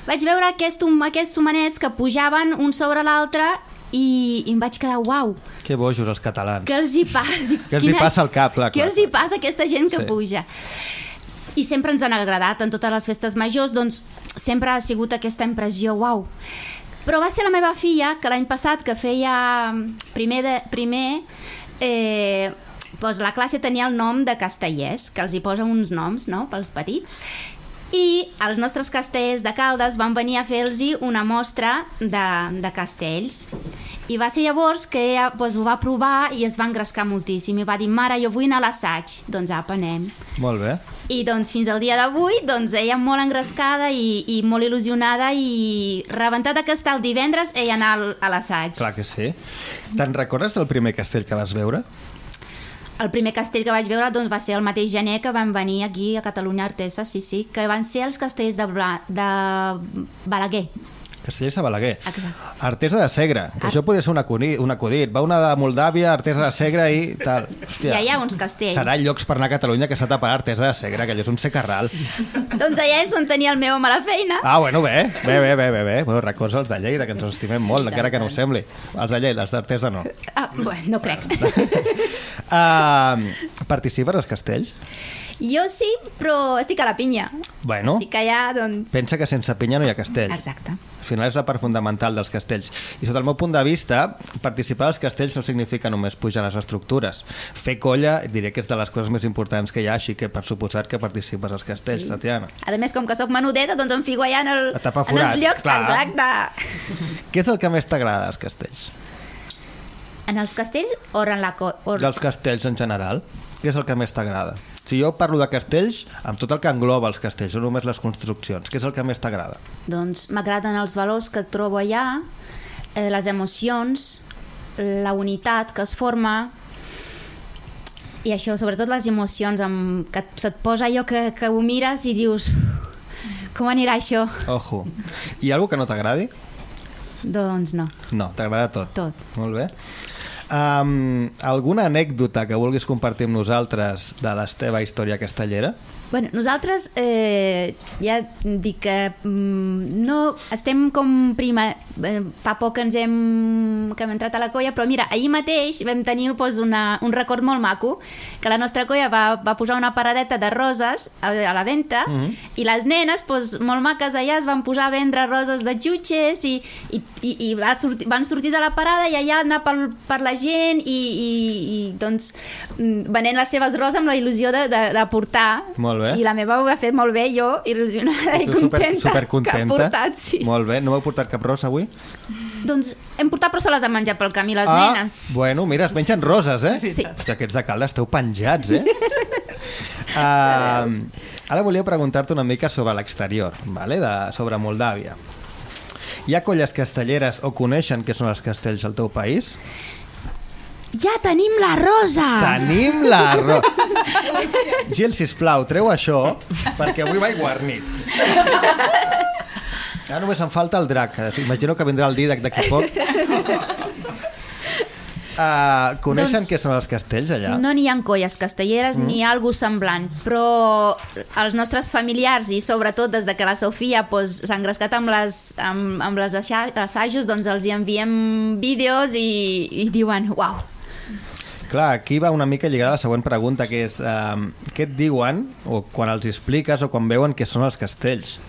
vaig veure aquest, aquests humanets que pujaven un sobre l'altre i, i em vaig quedar, uau, Que bojos els catalans. què els hi passa? Què els hi passa al cap, clar, Què clar, els hi passa a aquesta gent que Sí. puja? I sempre ens han agradat, en totes les festes majors, doncs sempre ha sigut aquesta impressió, uau. Però va ser la meva filla, que l'any passat, que feia primer, de, primer eh, doncs la classe tenia el nom de castellers, que els hi posa uns noms, no?, pels petits, i els nostres castellers de Caldes van venir a fer-los una mostra de, de castells. I va ser llavors que ella doncs, ho va provar i es va engrescar moltíssim i va dir, mare, jo vull anar a l'assaig. Doncs apa, anem. Molt bé. I doncs fins al dia d'avui, doncs ella molt engrescada i, i molt il·lusionada i rebentada que està el divendres ella anar al- a l'assaig. Clar que sí. Te'n recordes del primer castell que vas veure? El primer castell que vaig veure doncs, va ser el mateix gener que van venir aquí a Catalunya Artesa, sí, sí, que van ser els castells de, Bla, de Balaguer. Castellers de Balaguer. Exacte. Artesa de Segre, que això podria ser un acudit, un acudit. Va una de Moldàvia, Artesa de Segre i tal. Hòstia. Ja hi ha uns castells. Serà llocs per anar a Catalunya que s'ha parar Artesa de Segre, que allò és un secarral. Doncs allà és on tenia el meu home a la feina. Ah, bueno, bé, bé, bé, bé, bé, bé. Bueno, records els de Lleida, que ens els estimem molt, encara que no ho sembli. Els de Lleida, els d'Artesa no. Ah, bueno, no crec. Uh, participes als castells? Jo sí, però estic a la pinya. Bueno, Estic allà, doncs... pensa que sense pinya no hi ha castell. Exacte. Al final és la part fundamental dels castells. I sota el meu punt de vista, participar als castells no significa només pujar les estructures. Fer colla, diré que és de les coses més importants que hi ha, així que per suposat que participes als castells, Sí. Tatiana. A més, com que sóc menudeta, doncs em fico allà en, el, en els llocs. clar. Exacte. Què és el que més t'agrada dels castells? En els castells o en la... O... Dels castells en general? Què és el que més t'agrada? Si jo parlo de castells, amb tot el que engloba els castells, no només les construccions, què és el que més t'agrada? Doncs m'agraden els valors que trobo allà, eh, les emocions, la unitat que es forma i això, sobretot les emocions, amb, que se't posa allò que, que ho mires i dius com anirà això? Ojo. Hi ha alguna que no t'agradi? Doncs no, No, t'agrada tot. tot. Molt bé. Um, alguna anècdota que vulguis compartir amb nosaltres de la teva història castellera? Bueno, nosaltres eh, ja dic que mm, no estem com prima... Eh, fa poc que ens hem, que hem entrat a la colla, però mira, ahir mateix vam tenir pues, una, un record molt maco, que la nostra colla va, va posar una paradeta de roses a, a la venda Mhm. i les nenes, pues, molt maques allà, es van posar a vendre roses de jutges i, i, i, i va sortir, van sortir de la parada i allà anar per, per la gent i, i, i doncs mm, venent les seves roses amb la il·lusió de, de, de portar Molt bé. i la meva ho ha fet molt bé, jo il·lusionada i, super, contenta, supercontenta. que ha portat, sí. Molt bé. No m'heu portat cap rosa avui? Doncs hem portat però se les han menjat pel camí les ah, nenes. bueno, mira, es mengen roses, eh? Sí. Hòstia, aquests de Caldes esteu penjats, eh? uh, ara volia preguntar-te una mica sobre l'exterior, vale? de, sobre Moldàvia. Hi ha colles castelleres o coneixen què són els castells al teu país? Ja tenim la rosa! Tenim la ro... Gil, sisplau, treu això, perquè avui vaig guarnit. Ara només em falta el drac. Imagino que vindrà el Didac d'aquí poc. Uh, coneixen Doncs- què són els castells allà? No n'hi ha colles castelleres Mm. ni algú semblant, però els nostres familiars i sobretot des de que la Sofia pues, s'ha engrescat amb les, amb, amb les assajos, doncs els hi enviem vídeos i, i diuen, uau, Clar, aquí va una mica lligada a la següent pregunta, que és um, què et diuen, o quan els expliques, o quan veuen què són els castells?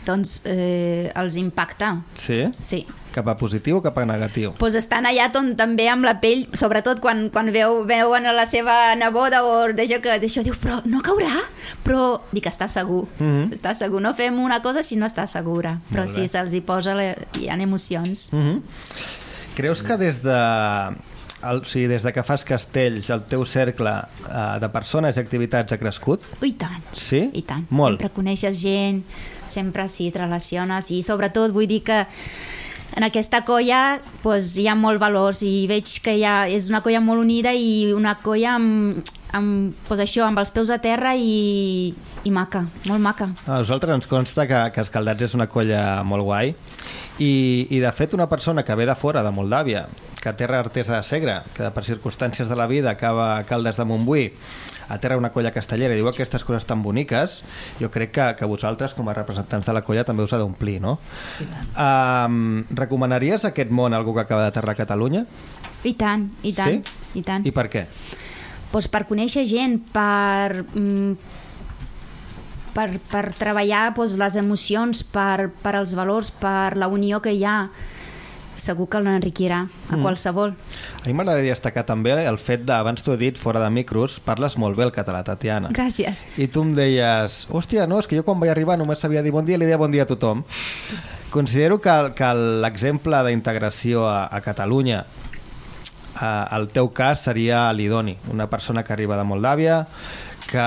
doncs eh, els impacta. Sí? Sí. Cap a positiu o cap a negatiu? pues estan allà ton, també amb la pell, sobretot quan, quan veu, veuen a la seva neboda o d'això que d'això diu, però no caurà? Però dic, està segur, Mhm. està segur. No fem una cosa si no està segura. Però si se'ls hi posa, hi ha emocions. Uh -huh. Creus que des de... El, o sigui, des de que fas castells, el teu cercle uh, de persones i activitats ha crescut? I tant. Sí? I tant. Molt. Sempre coneixes gent, sempre sí, et relaciones i sobretot vull dir que en aquesta colla pues, hi ha molts valors i veig que ha, és una colla molt unida i una colla amb, amb, pues això, amb els peus a terra i, i maca, molt maca. A nosaltres ens consta que, que Escaldats és una colla molt guai i, i de fet una persona que ve de fora, de Moldàvia, que té Artesa de Segre, que per circumstàncies de la vida acaba a Caldes de Montbui, aterra una colla castellera i diu aquestes coses tan boniques, jo crec que, que vosaltres, com a representants de la colla, també us ha d'omplir, no? Sí, Um, recomanaries aquest món a algú que acaba d'aterrar a Catalunya? I tant, i tant, Sí? i tant. I per què? pues per conèixer gent, per, mm, per, per treballar pues, les emocions, per, per els valors, per la unió que hi ha, segur que l'enriquirà a Mm. qualsevol. A mi m'agradaria destacar també el fet de, abans t'ho he dit, fora de micros, parles molt bé el català, Tatiana. Gràcies. I tu em deies, hòstia, no, és que jo quan vaig arribar només sabia dir bon dia i li deia bon dia a tothom. Considero que, que l'exemple d'integració a, a Catalunya el teu cas seria l'Idoni, una persona que arriba de Moldàvia, que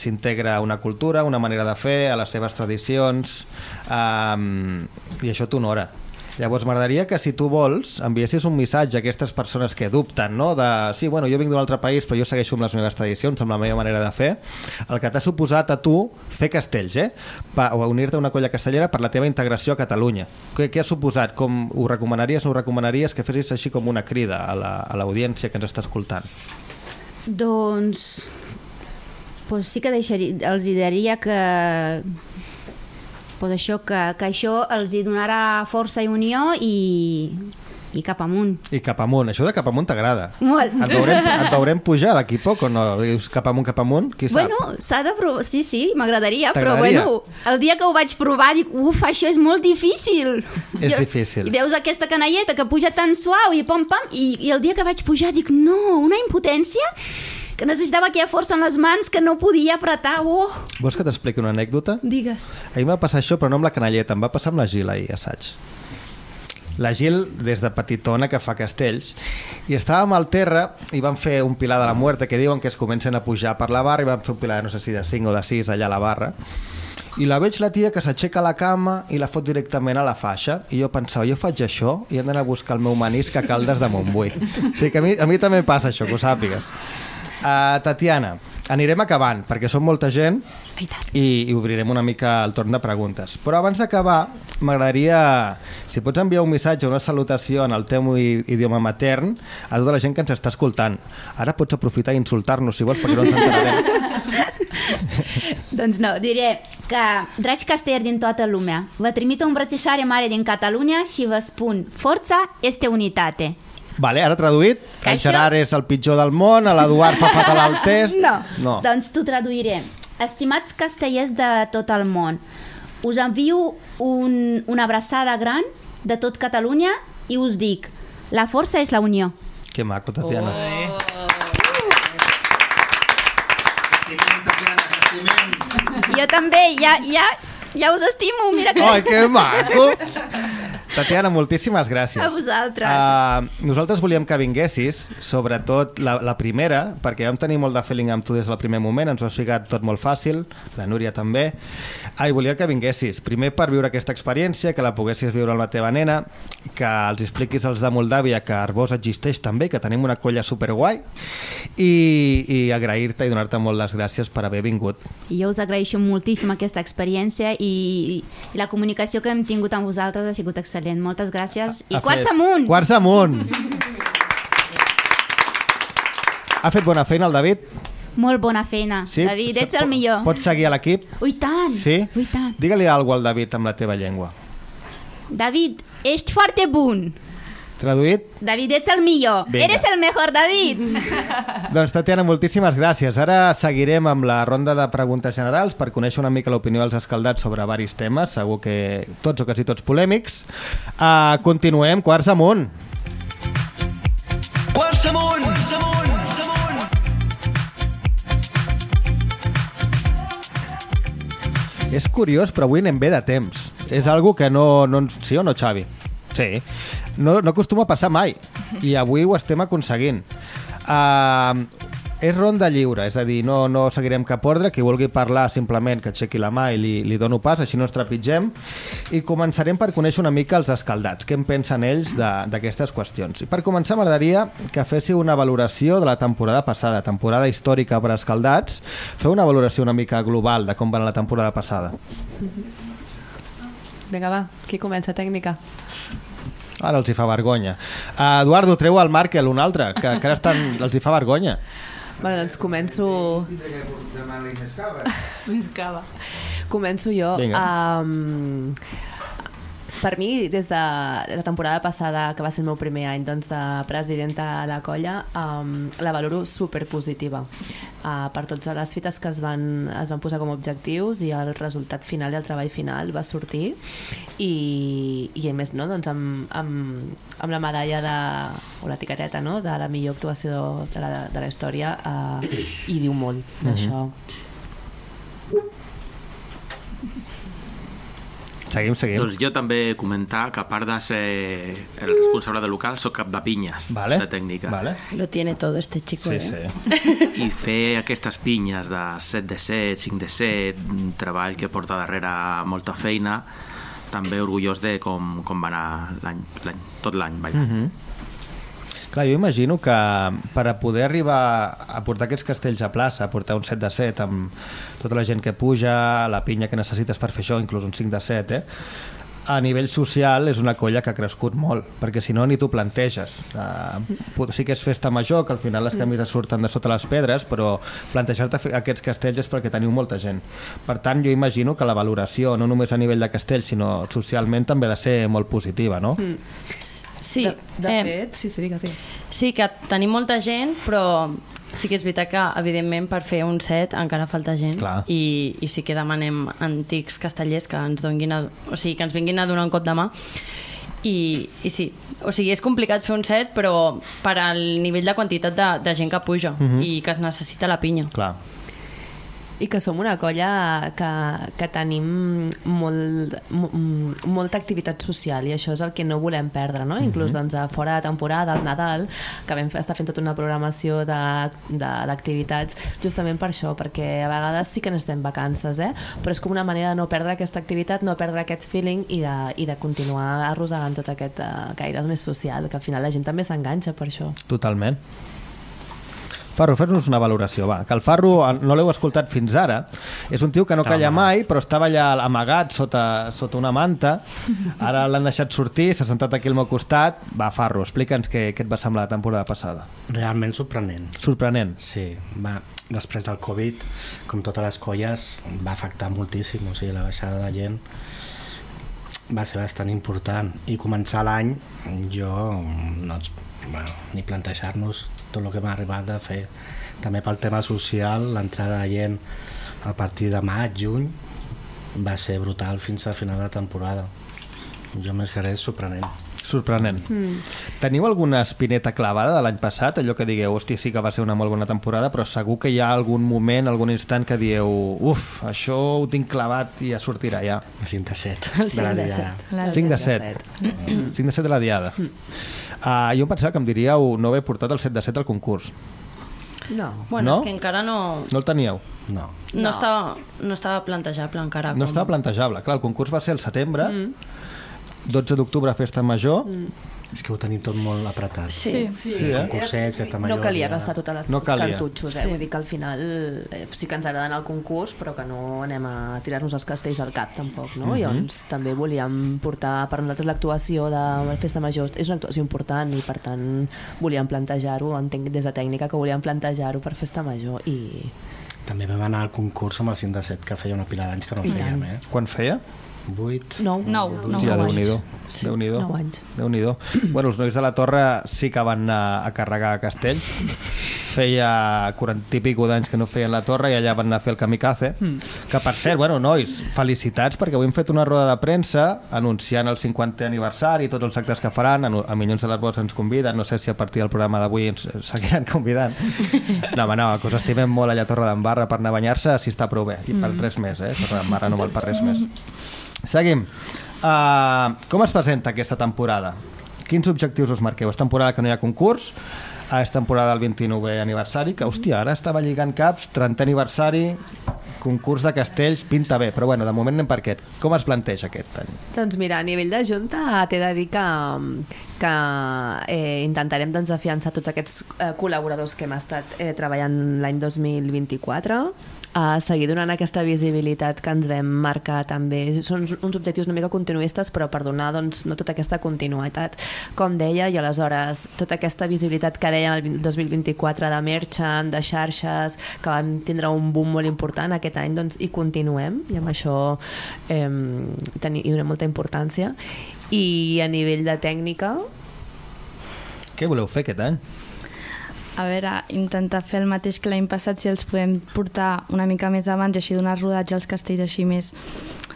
s'integra a una cultura, una manera de fer, a les seves tradicions, eh, i això t'honora. Llavors m'agradaria que si tu vols enviessis un missatge a aquestes persones que dubten, no? de sí, bueno, jo vinc d'un altre país però jo segueixo amb les meves tradicions, amb la meva manera de fer, el que t'ha suposat a tu fer castells, eh? Pa, o unir-te a una colla castellera per la teva integració a Catalunya. Què, què ha suposat? Com ho recomanaries, no ho recomanaries? Que fessis així com una crida a la- l'audiència que ens està escoltant. Doncs pues sí que deixaria, els diria que pues això, que, que això els hi donarà força i unió i, I cap amunt. I cap amunt. Això de cap amunt t'agrada. Molt. Et veurem, et veurem pujar d'aquí poc o no? Dius cap amunt, cap amunt? Qui sap? Bueno, s'ha de provar... Sí, sí, m'agradaria, però bueno, el dia que ho vaig provar dic, uf, això és molt difícil. És difícil. I veus aquesta canalleta que puja tan suau i pom pam, i, i el dia que vaig pujar dic, no, una impotència que necessitava aquella força en les mans que no podia apretar, oh, Vols que t'expliqui una anècdota? digues. A mi em va passar això, però no amb la canalleta, em va passar amb la Gil ahir, assaig. La Gil, des de petitona, que fa castells, i estàvem al terra i vam fer un pilar de la muerte, que diuen que es comencen a pujar per la barra, i vam fer un pilar, no sé si de 5 o de 6, allà a la barra, i la veig la tia que s'aixeca a la cama i la fot directament a la faixa i jo pensava, jo faig això i hem d'anar a buscar el meu manisc a Caldes de Montbui o sigui que a mi, a mi també passa això, que ho sàpigues uh, Tatiana, anirem acabant perquè som molta gent i, i obrirem una mica el torn de preguntes. Però abans d'acabar m'agradaria si pots enviar un missatge, una salutació en el teu idioma matern a tota la gent que ens està escoltant. Ara pots aprofitar i insultar-nos si vols perquè no ens entenarem Doncs no, diré que, dragi casteller din toată lumea, vă trimit o îmbrățișare mare din Catalunya și vă spun, forța este unitate. Vale, ara traduït, que el Això- Gerard és el pitjor del món, a l'Eduard fa fatal el test... No. no. Doncs t'ho traduiré. Estimats castellers de tot el món, us envio un, una abraçada gran de tot Catalunya i us dic, la força és la unió. Que maco, Tatiana. Jo també, ja, ja, ja us estimo, mira que... Ai, que maco! Tatiana, moltíssimes gràcies. A vosaltres. Uh, nosaltres volíem que vinguessis, sobretot la, la primera, perquè vam tenir molt de feeling amb tu des del primer moment, ens ho has ficat tot molt fàcil, la Núria també. Ah, i volia que vinguessis, primer per viure aquesta experiència, que la poguessis viure amb la teva nena, que els expliquis als de Moldàvia que Arbós existeix també, que tenim una colla superguai, i, i agrair-te i donar-te molt les gràcies per haver vingut. I jo us agraeixo moltíssim aquesta experiència i, i la comunicació que hem tingut amb vosaltres ha sigut excel·lent. Moltes gràcies. I Ha quarts fet- amunt! Quarts amunt! Ha fet bona feina el David? Molt bona feina. Sí? David, ets el millor. Pots seguir a l'equip? Ui, tant! Sí? Ui, tant. Digue-li alguna al David amb la teva llengua. David, ets foarte bun. Traduït? David, ets el millor. Vinga. Eres el mejor, David. Doncs Tatiana, moltíssimes gràcies. Ara seguirem amb la ronda de preguntes generals per conèixer una mica l'opinió dels escaldats sobre varis temes, segur que tots o quasi tots polèmics. Uh, continuem, quarts amunt. Quarts amunt! Quarts amunt! És curiós, però avui anem bé de temps. És algo que no... no sí o no, Xavi? Sí. No, no acostuma a passar mai. I avui ho estem aconseguint. Uh, és ronda lliure, és a dir, no, no seguirem cap ordre. Qui vulgui parlar, simplement que aixequi la mà i li, li dono pas, així no ens trepitgem. I començarem per conèixer una mica els escaldats, què en pensen ells d'aquestes qüestions. I per començar, m'agradaria que féssiu una valoració de la temporada passada, temporada històrica per escaldats. Feu una valoració una mica global de com va la temporada passada. Vinga, va, qui comença tècnica? Ara els hi fa vergonya. Uh, Eduardo, treu el Markel, un altre, que, que ara estan, els hi fa vergonya. Bueno, doncs començo... Més cava. Començo jo. Vinga. Um, per mi, des de la temporada passada, que va ser el meu primer any doncs, de presidenta a la colla, um, la valoro superpositiva. Uh, per totes les fites que es van, es van posar com a objectius i el resultat final i el treball final va sortir i, i a més no, doncs amb, amb, amb la medalla de, o l'etiqueteta no? de la millor actuació de la, de la història uh, i diu molt d'això. Seguim, seguim. Doncs jo també comentar que a part de ser el responsable del local, sóc cap de pinyes Vale. de tècnica. Vale. Lo tiene todo este chico, Sí, eh? sí. I fer aquestes pinyes de 7 de 7, 5 de 7, un treball que porta darrere molta feina, també orgullós de com, com va anar l'any, l'any, tot l'any. vaja. Mhm. Clar, jo imagino que per a poder arribar a portar aquests castells a plaça, a portar un 7 de 7 amb tota la gent que puja, la pinya que necessites per fer això, inclús un 5 de 7, eh? a nivell social és una colla que ha crescut molt, perquè si no ni t'ho planteges. Uh, sí que és festa major, que al final les camises surten de sota les pedres, però plantejar-te aquests castells és perquè teniu molta gent. Per tant, jo imagino que la valoració, no només a nivell de castell, sinó socialment també ha de ser molt positiva, no? Mm. Sí, De, de eh, fet, sí, sí, digues, digues. Sí, que tenim molta gent, però sí que és veritat que, evidentment, per fer un set encara falta gent. Clar. I, I sí que demanem antics castellers que ens donguin a, o sigui, que ens vinguin a donar un cop de mà. I, i sí, o sigui, és complicat fer un set, però per al nivell de quantitat de, de gent que puja Mhm. i que es necessita la pinya. Clar. I que som una colla que, que tenim molt, mo- mm, molta activitat social i això és el que no volem perdre, no? Inclús doncs, a fora de temporada, al Nadal, que vam estar fent tota una programació de- de- d'activitats justament per això, perquè a vegades sí que necessitem vacances, eh? però és com una manera de no perdre aquesta activitat, no perdre aquest feeling i de, i de continuar arrossegant tot aquest uh, caire més social, que al final la gent també s'enganxa per això. Totalment. Farro, fes-nos una valoració, va. Que el Farro, eh, no l'heu escoltat fins ara, és un tio que no Estava calla mai, però estava allà amagat sota, sota una manta. Ara l'han deixat sortir, s'ha sentat aquí al meu costat. Va, Farro, explica'ns què, què et va semblar la temporada passada. Realment sorprenent. Sorprenent. Sí, va, després del Covid, com totes les colles, va afectar moltíssim, o sigui, la baixada de gent va ser bastant important. I començar l'any, jo, no, bueno, ni plantejar-nos tot el que m'ha arribat a fer. També pel tema social, l'entrada de gent a partir de maig, juny, va ser brutal fins al final de temporada. Jo més que res, sorprenent. Sorprenent. Mm. Teniu alguna espineta clavada de l'any passat? Allò que digueu, hòstia, sí que va ser una molt bona temporada, però segur que hi ha algun moment, algun instant que dieu, uf, això ho tinc clavat i ja sortirà ja. El 5 de 7 El de la 5 de diada. 7. La 5 de 7 7. 5 de 7 de la diada. Uh, jo em pensava que em diríeu no haver portat el 7 de 7 al concurs. No. Bueno, No? és que encara no, No el teníeu? No. no, No. Estava, no estava plantejable encara. No estava plantejable. Clar, el concurs va ser el setembre, Mm. 12 d'octubre, festa major. És que ho tenim tot molt apretat. Sí, Sí, eh? Concurset, festa major... No calia gastar tots els No calia. cartutxos, eh? Sí. Vull dir que al final eh, sí que ens agraden el concurs, però que no anem a tirar-nos els castells al cap, tampoc, no? Mhm. Llavors també volíem portar, per nosaltres l'actuació de la Festa Major és una actuació important i per tant volíem plantejar-ho, entenc des de tècnica que volíem plantejar-ho per Festa Major i També vam anar al concurs amb el 5 de 7, que feia una pila d'anys que no fèiem, eh? Quan feia? 8... nou, Nou, nou. Hòstia, nou Déu-n'hi-do. anys. Déu-n'hi-do. nou anys. Déu-n'hi-do. bueno, els nois de la Torre sí que van anar a carregar a Castells. Feia 40 i pico d'anys que no feien la Torre i allà van anar a fer el kamikaze. Mm. Que, per cert, bueno, nois, felicitats perquè avui hem fet una roda de premsa anunciant el 50è aniversari i tots els actes que faran. A, Minyons de les Bols ens conviden. No sé si a partir del programa d'avui ens seguiran convidant. No, home, no, que us estimem molt allà a Torre d'Embarra per anar a banyar-se, si està prou bé. I per res més, eh? Torre d'Embarra no val per res més. Seguim. Uh, com es presenta aquesta temporada? Quins objectius us marqueu? És temporada que no hi ha concurs, és temporada del 29è aniversari, que, hòstia, ara estava lligant caps, 30è aniversari, concurs de castells, pinta bé, però bueno, de moment anem per aquest. Com es planteja aquest any? Doncs mira, a nivell de Junta t'he de dir que, que eh, intentarem doncs, afiançar tots aquests eh, col·laboradors que hem estat eh, treballant l'any 2024 a seguir donant aquesta visibilitat que ens vam marcar també. Són uns objectius una mica continuistes, però per donar doncs, no tota aquesta continuïtat, com deia, i aleshores tota aquesta visibilitat que deia el 2024 de merchant, de xarxes, que vam tindre un boom molt important aquest any, doncs hi continuem, i amb això eh, hi donem molta importància. I a nivell de tècnica, Què voleu fer aquest any? A veure, intentar fer el mateix que l'any passat si els podem portar una mica més abans i així donar rodatge als castells així més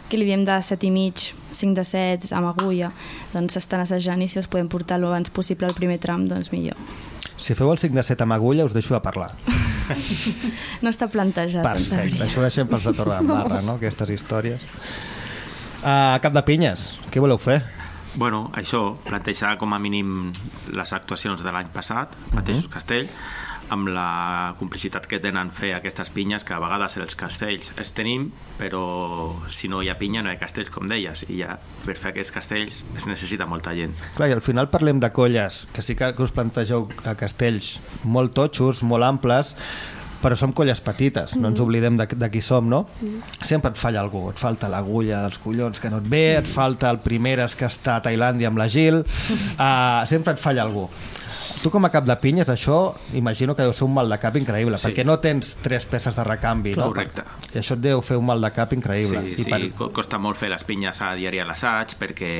que li diem de 7 i mig, 5 de 7, amb agulla, doncs s'estan assajant i si els podem portar el abans possible al primer tram, doncs millor. Si feu el 5 de 7 amb agulla, us deixo de parlar. No està plantejat. Perfecte, això ho deixem pels de Torre d'Embarra, no? Aquestes històries. Uh, cap de pinyes, què voleu fer? Bueno, això, plantejar com a mínim les actuacions de l'any passat, mateixos Mhm. castell, amb la complicitat que tenen fer aquestes pinyes, que a vegades els castells els tenim, però si no hi ha pinya no hi ha castells, com deies, i ja per fer aquests castells es necessita molta gent. Clar, i al final parlem de colles, que sí que, que us plantegeu a castells molt totxos, molt amples, però som colles petites, no ens oblidem de, de qui som, no? Sempre et falla algú, et falta l'agulla dels collons que no et ve, et falta el primeres que està a Tailàndia amb la Gil, uh, sempre et falla algú. Tu com a cap de pinyes, això imagino que deu ser un mal de cap increïble, Sí. perquè no tens tres peces de recanvi, no? Correcte. I això et deu fer un mal de cap increïble. Sí, sí, per- co- costa molt fer les pinyes a diari a l'assaig perquè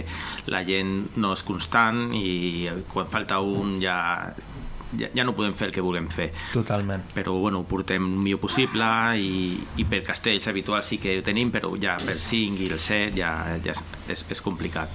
la gent no és constant i quan falta un ja, ja, ja no podem fer el que volem fer. Totalment. Però bueno, ho portem el millor possible i, i per castells habituals sí que ho tenim, però ja per 5 i el 7 ja, ja és, és, és complicat.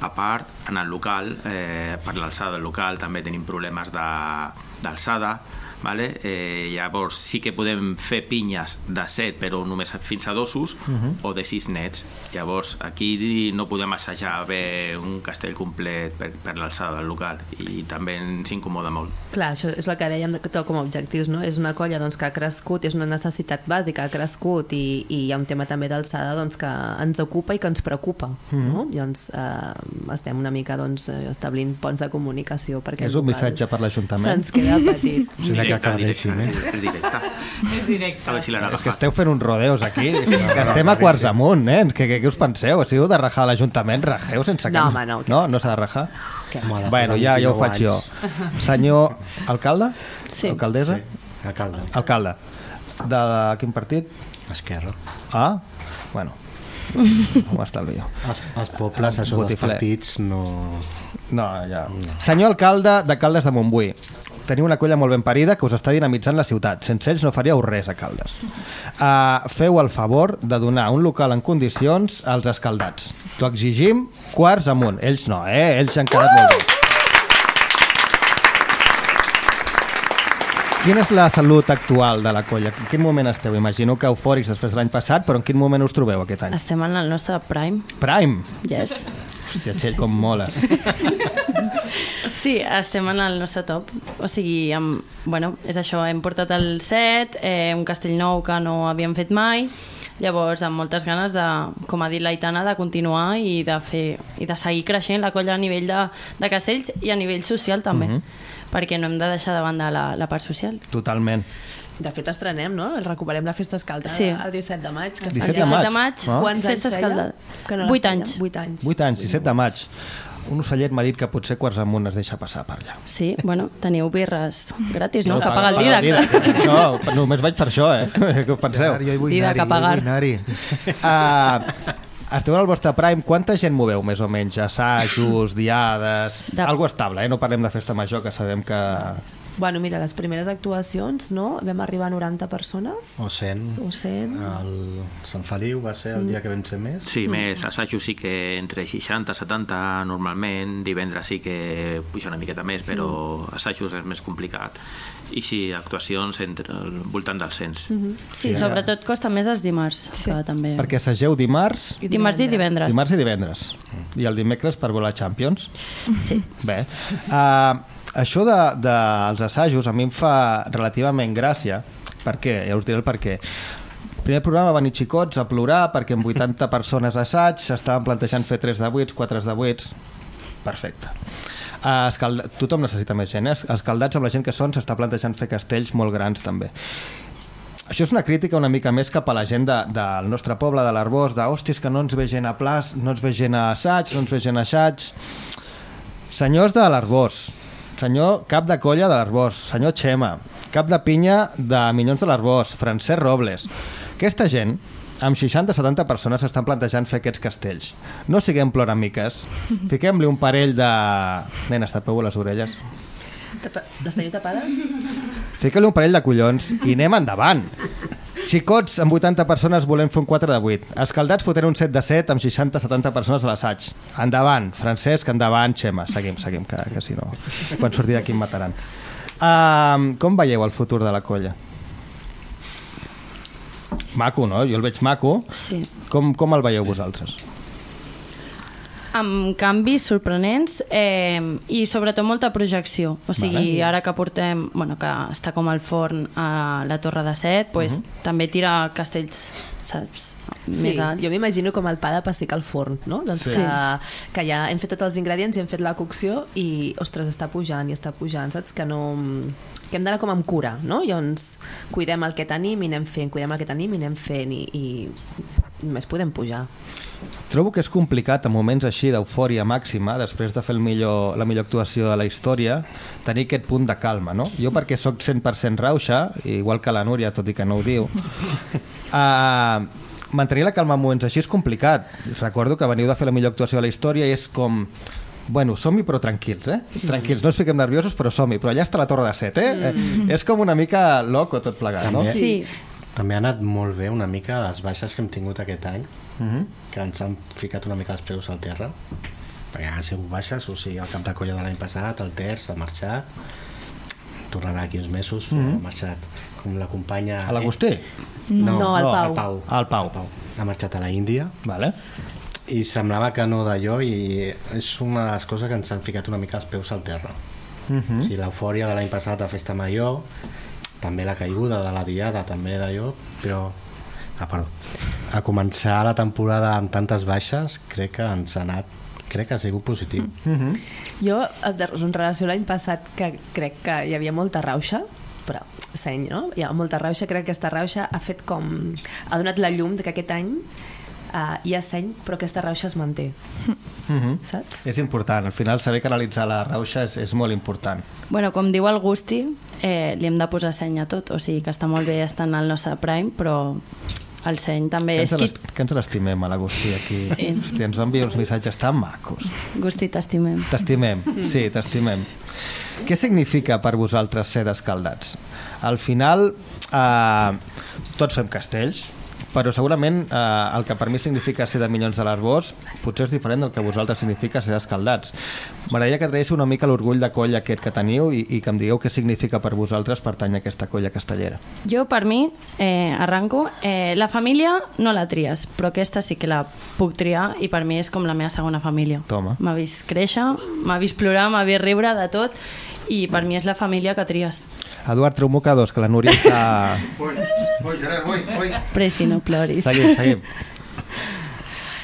A part, en el local, eh, per l'alçada del local també tenim problemes de- d'alçada, vale? eh, llavors sí que podem fer pinyes de 7 però només fins a dosos Mhm. o de 6 nets llavors aquí no podem assajar bé un castell complet per, per l'alçada del local i també ens incomoda molt Clar, això és el que dèiem que tot com a objectius, no? És una colla doncs, que ha crescut, és una necessitat bàsica, ha crescut i, i hi ha un tema també d'alçada doncs, que ens ocupa i que ens preocupa. Mhm. No? Llavors eh, estem una mica doncs, eh, establint ponts de comunicació perquè És un local missatge per l'Ajuntament. Se'ns queda petit. Sí, que aclareixin, eh? és directe és directe. a veure si l'han És que agafat esteu fent uns rodeos aquí, que estem a quarts amunt, eh? Què, què, què us penseu? Si heu de rajar a l'Ajuntament, rajeu sense No, cap... home, no, No, no s'ha de rajar? De Bueno, ja, ja ho 29 faig jo. Senyor alcalde? Sí. Alcaldessa? Sí, alcalde. Alcalde. De quin partit? Esquerra. Ah, bueno. Ho estalvio. Els, els pobles, això dels partits, no... No, ja. Senyor alcalde de Caldes de Montbui, teniu una colla molt ben parida que us està dinamitzant la ciutat. Sense ells no faríeu res a Caldes. Uh, feu el favor de donar un local en condicions als escaldats. T'ho exigim quarts amunt. Ells no, eh? Ells han quedat molt bé. Quina és la salut actual de la colla? En quin moment esteu? Imagino que eufòrics després de l'any passat, però en quin moment us trobeu aquest any? Estem en el nostre prime. Prime! Yes. Hòstia, Txell, com moles. Sí, estem en el nostre top. O sigui, amb, bueno, és això, hem portat el set, eh, un castell nou que no havíem fet mai, llavors amb moltes ganes de, com ha dit l'Aitana, de continuar i de, fer, i de seguir creixent la colla a nivell de, de castells i a nivell social també, Mhm. Perquè no hem de deixar de banda la, la part social. Totalment. De fet, estrenem, no? Recuperem la festa escaldada Sí. el 17 de maig. Que 17 el 17 de de maig. maig, Ah. Quants festa anys feia escaldada. que no la Vuit fèiem? anys. Vuit anys. 8 anys, 17 de maig. Un ocellet m'ha dit que potser quarts amunt es deixa passar per allà. Sí, bueno, teniu birres gratis, no? No, que paga el paga Didac. Això, només vaig per això, eh? Què us penseu? Jo hi vull Didac anar-hi, a pagar. jo vull anar-hi. Uh, esteu al vostre prime, quanta gent moveu més o menys? Assajos, diades... De- Algo estable, eh? No parlem de festa major, que sabem que... Bueno, mira, les primeres actuacions, no? Vam arribar a 90 persones. O 100. O 100. El Sant Feliu va ser el dia que vam ser més. Sí, més assajos sí que entre 60 70 normalment, divendres sí que puja una miqueta més, però assajos és més complicat. I sí, actuacions entre al voltant dels 100. Sí, sobretot costa més els dimarts, sí. que també... Perquè assageu dimarts... Dimarts i divendres. Dimarts i divendres. I el dimecres per volar Champions. Sí. Bé. Uh, això dels de, dels assajos a mi em fa relativament gràcia. Per què? Ja us diré el per què. Primer programa va venir xicots a plorar perquè amb 80 persones assaig s'estaven plantejant fer 3 de 8, 4 de 8. Perfecte. Uh, escalda... Tothom necessita més gent, eh? Escaldats amb la gent que són s'està plantejant fer castells molt grans també. Això és una crítica una mica més cap a la gent de, del nostre poble, de l'Arbós, de hòsties que no ens ve gent a plaç, no ens ve gent a assaig, no ens ve gent a assaig... Senyors de l'Arbós, senyor cap de colla de l'Arbós, senyor Xema, cap de pinya de Minyons de l'Arbós, Francesc Robles. Aquesta gent, amb 60-70 persones, estan plantejant fer aquests castells. No siguem ploramiques, fiquem-li un parell de... Nenes, tapeu les orelles. Tapa... Les teniu tapades? Fica-li un parell de collons i anem endavant. Xicots amb 80 persones volem fer un 4 de 8. Escaldats fotent un 7 de 7 amb 60-70 persones a l'assaig. Endavant, Francesc, endavant, Xema. Seguim, seguim, que, que si no, quan surti d'aquí em mataran. Uh, com veieu el futur de la colla? Maco, no? Jo el veig maco. Sí. Com, com el veieu vosaltres? Amb canvis sorprenents eh, i sobretot molta projecció. O sigui, Vale. ara que portem, bueno, que està com al forn a la Torre de Set, pues, Mhm. també tira castells, saps? Sí, Més alts. jo m'imagino com el pa de pessic al forn, no? Doncs Sí. que, que ja hem fet tots els ingredients i hem fet la cocció i, ostres, està pujant i està pujant, saps? Que no, que hem d'anar com amb cura, no? Llavors, cuidem el que tenim i anem fent, cuidem el que tenim i anem fent i, i només podem pujar. Trobo que és complicat en moments així d'eufòria màxima, després de fer el millor, la millor actuació de la història, tenir aquest punt de calma, no? Jo perquè sóc 100% rauxa, igual que la Núria, tot i que no ho diu, uh, mantenir la calma en moments així és complicat. Recordo que veniu de fer la millor actuació de la història i és com bueno, som-hi però tranquils, eh? Tranquils, no ens fiquem nerviosos però som-hi, però allà està la torre de set, eh? Mm. És com una mica loco tot plegat, no? Sí. També ha anat molt bé una mica les baixes que hem tingut aquest any, Uh -huh. que ens han ficat una mica els peus al terra, perquè han sigut baixes, o sigui, el cap de colla de l'any passat, el terç, ha marxat, tornarà aquí uns mesos, però Mhm. ha marxat com la companya... A l'Agustí? No, No, al Pau. El Pau. Al Pau. El Pau. Ha marxat a la Índia. Vale. I semblava que no d'allò i és una de les coses que ens han ficat una mica els peus al terra. Uh O -huh. sigui, l'eufòria de l'any passat a Festa Major, també la caiguda de la diada, també d'allò, però ah, perdó. a començar la temporada amb tantes baixes, crec que ens ha anat crec que ha sigut positiu. Uh -huh. Jo, eh, en relació a l'any passat, que crec que hi havia molta rauxa, però seny, no? Hi ha molta rauxa, crec que aquesta rauxa ha fet com... ha donat la llum de que aquest any uh, hi ha seny, però aquesta rauxa es manté. Uh -huh. Saps? És important, al final saber canalitzar la rauxa és, és molt important. Bueno, com diu el Gusti, eh, li hem de posar seny a tot, o sigui que està molt bé estar en el nostre prime, però el seny també Que és qui... que ens l'estimem a l'Agustí aquí. Sí. Hòstia, ens va enviar uns missatges tan macos. Gusti, t'estimem. T'estimem, sí, t'estimem. Què significa per vosaltres ser descaldats? Al final, eh, tots fem castells, però segurament eh, el que per mi significa ser de Milions de l'Arbós potser és diferent del que vosaltres significa ser descaldats. M'agradaria que traguéssiu una mica l'orgull de colla aquest que teniu i, i que em digueu què significa per vosaltres pertany a aquesta colla castellera. Jo, per mi, eh, arranco, eh, la família no la tries, però aquesta sí que la puc triar i per mi és com la meva segona família. Toma. M'ha vist créixer, m'ha vist plorar, m'ha vist riure de tot i per mi és la família que tries. Eduard, treu mocadors, que la Núria està... Ui, ui, Gerard, ui, ui. Presi, no ploris. Seguim, seguim.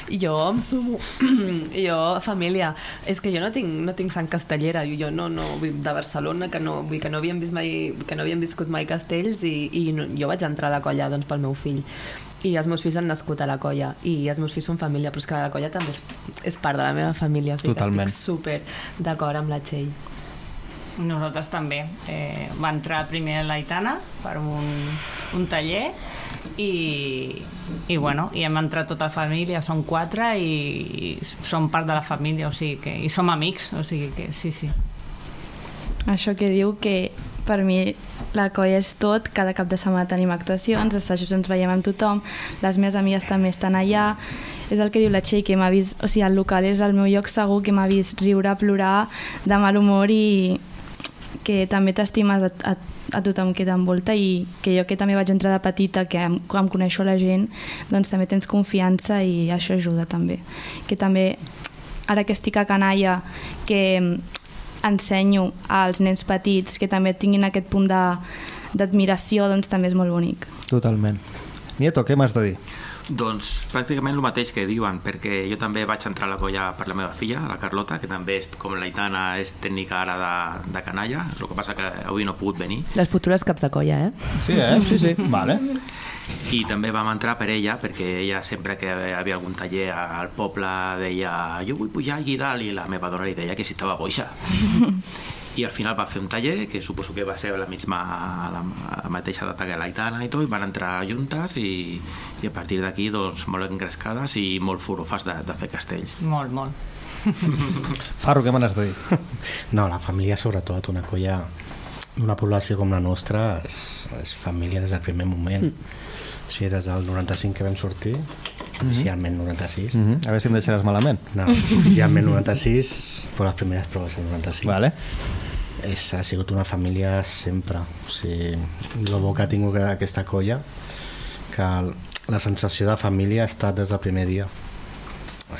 Jo em sumo, jo, família, és que jo no tinc, no tinc sang castellera, jo, jo no, no vull de Barcelona, que no, vull que no havíem vist mai, que no havíem viscut mai castells i, i no, jo vaig entrar a la colla doncs, pel meu fill i els meus fills han nascut a la colla i els meus fills són família, però és que la colla també és, és part de la meva família, o sigui Totalment. que estic super d'acord amb la Txell. Nosaltres també. Eh, va entrar primer l'Aitana per un, un taller i, i, bueno, i hem entrat tota la família, som quatre i, i som part de la família, o sigui que, i som amics, o sigui que sí, sí. Això que diu que per mi la colla és tot, cada cap de setmana tenim actuacions, assajos ens veiem amb tothom, les meves amigues també estan allà, és el que diu la Txell, que m'ha vist, o sigui, el local és el meu lloc segur, que m'ha vist riure, plorar, de mal humor i que també t'estimes a, a, a tothom que t'envolta i que jo que també vaig entrar de petita, que em, em coneixo la gent, doncs també tens confiança i això ajuda també. Que també, ara que estic a Canalla, que ensenyo als nens petits que també tinguin aquest punt d'admiració, doncs també és molt bonic. Totalment. Nieto, què m'has de dir? Doncs pràcticament el mateix que diuen, perquè jo també vaig entrar a la colla per la meva filla, la Carlota, que també és, com l'Aitana és tècnica ara de, de canalla, el que passa que avui no ha pogut venir. Les futures caps de colla, eh? Sí, eh? Sí, sí. Vale. I també vam entrar per ella, perquè ella sempre que hi havia algun taller al poble deia jo vull pujar allí dalt, i la meva dona li deia que si estava boixa. I al final va fer un taller, que suposo que va ser a la, misma, a la, a la mateixa data que l'Aitana i tot, i van entrar juntes i, i a partir d'aquí doncs, molt engrescades i molt furofes de, de fer castells. Molt, molt. Farro, què me n'has de dir? No, la família sobretot, una colla d'una població com la nostra és, és família des del primer moment. Mm. O sigui, des del 95 que vam sortir, oficialment 96. Mm -hmm. A veure si em deixaràs malament. No, oficialment 96, però les primeres proves el 95. Vale. És, ha sigut una família sempre. O sigui, el bo que ha tingut aquesta colla, que la sensació de família ha estat des del primer dia.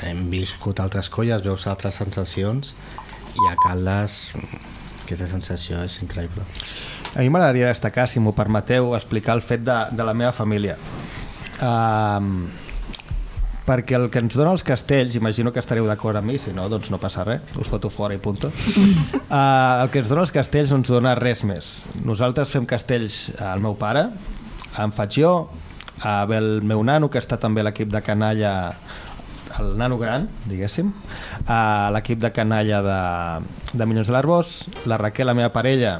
Hem viscut altres colles, veus altres sensacions, i a Caldes aquesta sensació és increïble. A mi m'agradaria destacar, si m'ho permeteu, explicar el fet de, de la meva família. Um, perquè el que ens dona els castells, imagino que estareu d'acord amb mi, si no, doncs no passa res, us foto fora i punto. Uh, el que ens dona els castells no ens dona res més. Nosaltres fem castells al meu pare, en faig jo, a el meu nano, que està també l'equip de canalla el nano gran, diguéssim, a l'equip de canalla de, de Minyons de l'Arbós, la Raquel, la meva parella,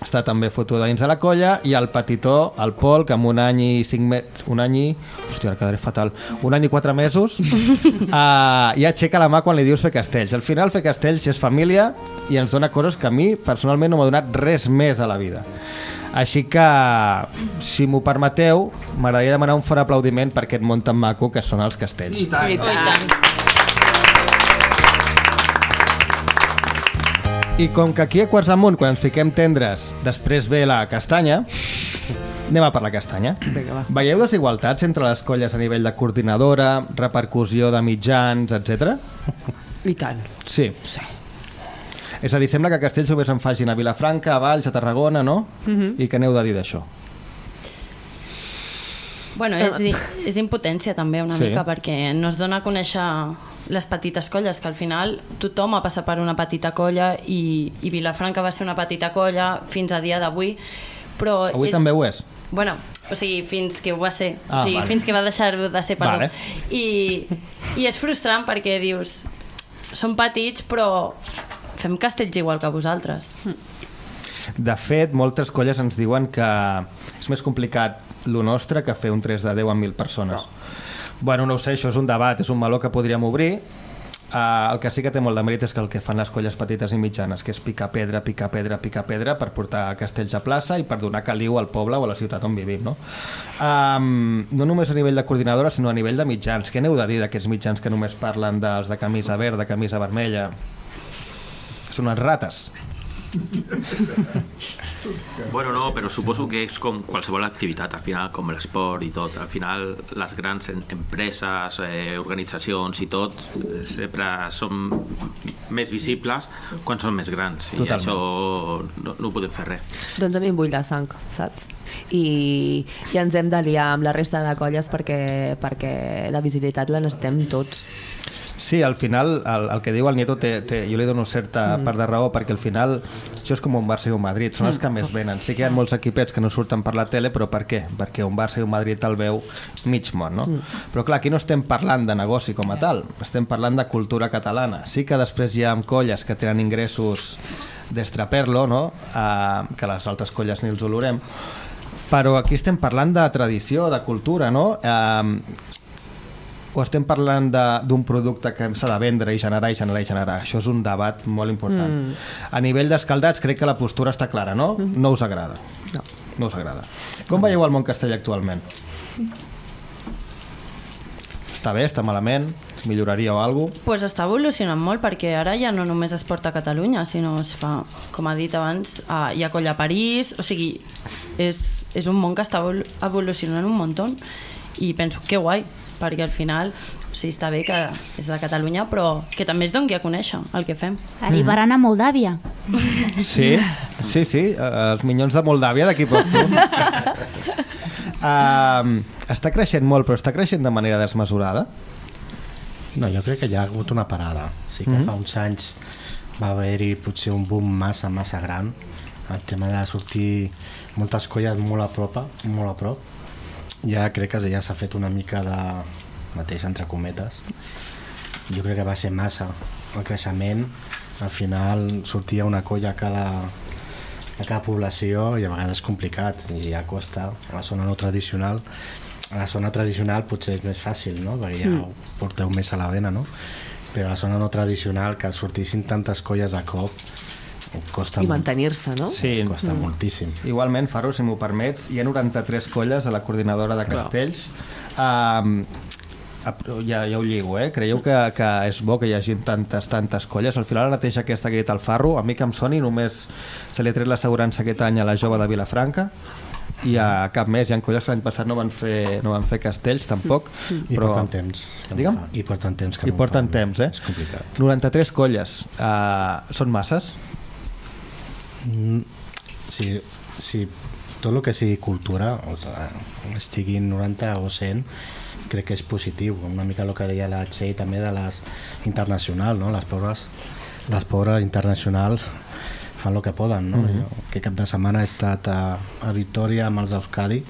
està també fotuda dins de la colla i el petitó, el Pol, que amb un any i cinc mesos, un any i... Hòstia, ara quedaré fatal. Un any i quatre mesos uh, ja aixeca la mà quan li dius fer castells. Al final fer castells és família i ens dona coses que a mi personalment no m'ha donat res més a la vida. Així que, si m'ho permeteu, m'agradaria demanar un fort aplaudiment per aquest món tan maco que són els castells. I tant. I tant. I com que aquí a Quarts Amunt, quan ens fiquem tendres, després ve la castanya, anem a per la castanya. Vinga, va. Veieu desigualtats entre les colles a nivell de coordinadora, repercussió de mitjans, etc? I tant. Sí. sí. És a dir, sembla que Castells només en facin a Vilafranca, a Valls, a Tarragona, no? Mhm. I què n'heu de dir d'això? Bueno, és, di- és impotència també una sí. mica perquè no es dona a conèixer les petites colles, que al final tothom ha passat per una petita colla i, i Vilafranca va ser una petita colla fins a dia d'avui però Avui és, també ho és. Bueno, o sigui, fins que ho va ser. Ah, o sigui, vale. fins que va deixar-ho de ser, perdó. Vale. I, I és frustrant perquè dius, són petits, però fem castells igual que vosaltres. De fet, moltes colles ens diuen que és més complicat lo nostre que fer un 3 de 10 amb 1.000 persones. Bueno, no ho sé, això és un debat, és un meló que podríem obrir. Uh, el que sí que té molt de mèrit és que el que fan les colles petites i mitjanes, que és picar pedra, picar pedra, picar pedra per portar castells a plaça i per donar caliu al poble o a la ciutat on vivim, no? Um, no només a nivell de coordinadora, sinó a nivell de mitjans. Què n'heu de dir d'aquests mitjans que només parlen dels de camisa verda, camisa vermella? Són unes rates. Bueno, no, però suposo que és com qualsevol activitat, al final, com l'esport i tot. Al final, les grans empreses, eh, organitzacions i tot, eh, sempre són més visibles quan són més grans. I Totalment. això no, no ho podem fer res. Doncs a mi em bull la sang, saps? I, i ens hem d'aliar amb la resta de colles perquè, perquè la visibilitat la necessitem tots. Sí, al final el, el que diu el Nieto té, té, jo li dono certa mm. part de raó perquè al final això és com un Barça i un Madrid, són els que més venen. Sí que hi ha molts equipets que no surten per la tele, però per què? Perquè un Barça i un Madrid el veu mig món, no? Mm. Però clar, aquí no estem parlant de negoci com a tal, estem parlant de cultura catalana. Sí que després hi ha colles que tenen ingressos d'extraperlo, no? Uh, que les altres colles ni els olorem, però aquí estem parlant de tradició, de cultura, no? Uh, o estem parlant d'un producte que s'ha de vendre i generar i generar i generar. Això és un debat molt important. Mm. A nivell d'escaldats crec que la postura està clara, no? No us agrada. No. No us agrada. Com veieu el món castell actualment? Està bé, està malament? Milloraria o alguna cosa? pues està evolucionant molt perquè ara ja no només es porta a Catalunya, sinó es fa, com ha dit abans, a, hi ha colla a París, o sigui, és, és un món que està evolu- evolucionant un muntó i penso que guai, perquè al final o sigui, està bé que és de Catalunya, però que també es doni a conèixer el que fem. Arribaran a Moldàvia. Sí, sí, sí. eh, Els minyons de Moldàvia d'aquí poc. Uh, està creixent molt, però està creixent de manera desmesurada? No, jo crec que hi ha hagut una parada. Sí que Mhm. fa uns anys va haver-hi potser un boom massa, massa gran. El tema de sortir moltes colles molt a prop, molt a prop. Ja crec que ja s'ha fet una mica de mateix entre cometes. Jo crec que va ser massa el creixement. Al final sortia una colla a cada, a cada població i a vegades és complicat i ja costa a la zona no tradicional a la zona tradicional potser és més fàcil no? perquè ja Mm. ho porteu més a la vena no? però a la zona no tradicional que sortissin tantes colles a cop costa I mantenir-se, no? Sí. costa moltíssim Igualment, Faro, si m'ho permets, hi ha 93 colles a la coordinadora de castells. Um, ja, ja ho lligo, eh? Creieu que, que és bo que hi hagi tantes, tantes colles? Al final, la neteja aquesta que ha dit el Farro, a mi que em soni, només se li ha tret l'assegurança aquest any a la jove de Vilafranca i a cap més. Hi ha colles que l'any passat no van fer, no van fer castells, tampoc. i porten temps Digue'm? i porten temps que I no porten fan. temps, eh? és complicat 93 colles. Uh, són masses? Mm, si, si tot el que sigui cultura, o estigui 90 o 100, crec que és positiu. Una mica el que deia la Txell també de les internacionals, no? Les pobres, les pobres internacionals fan el que poden, no? Mhm. Jo, que cap de setmana he estat a, a Victòria amb els d'Euskadi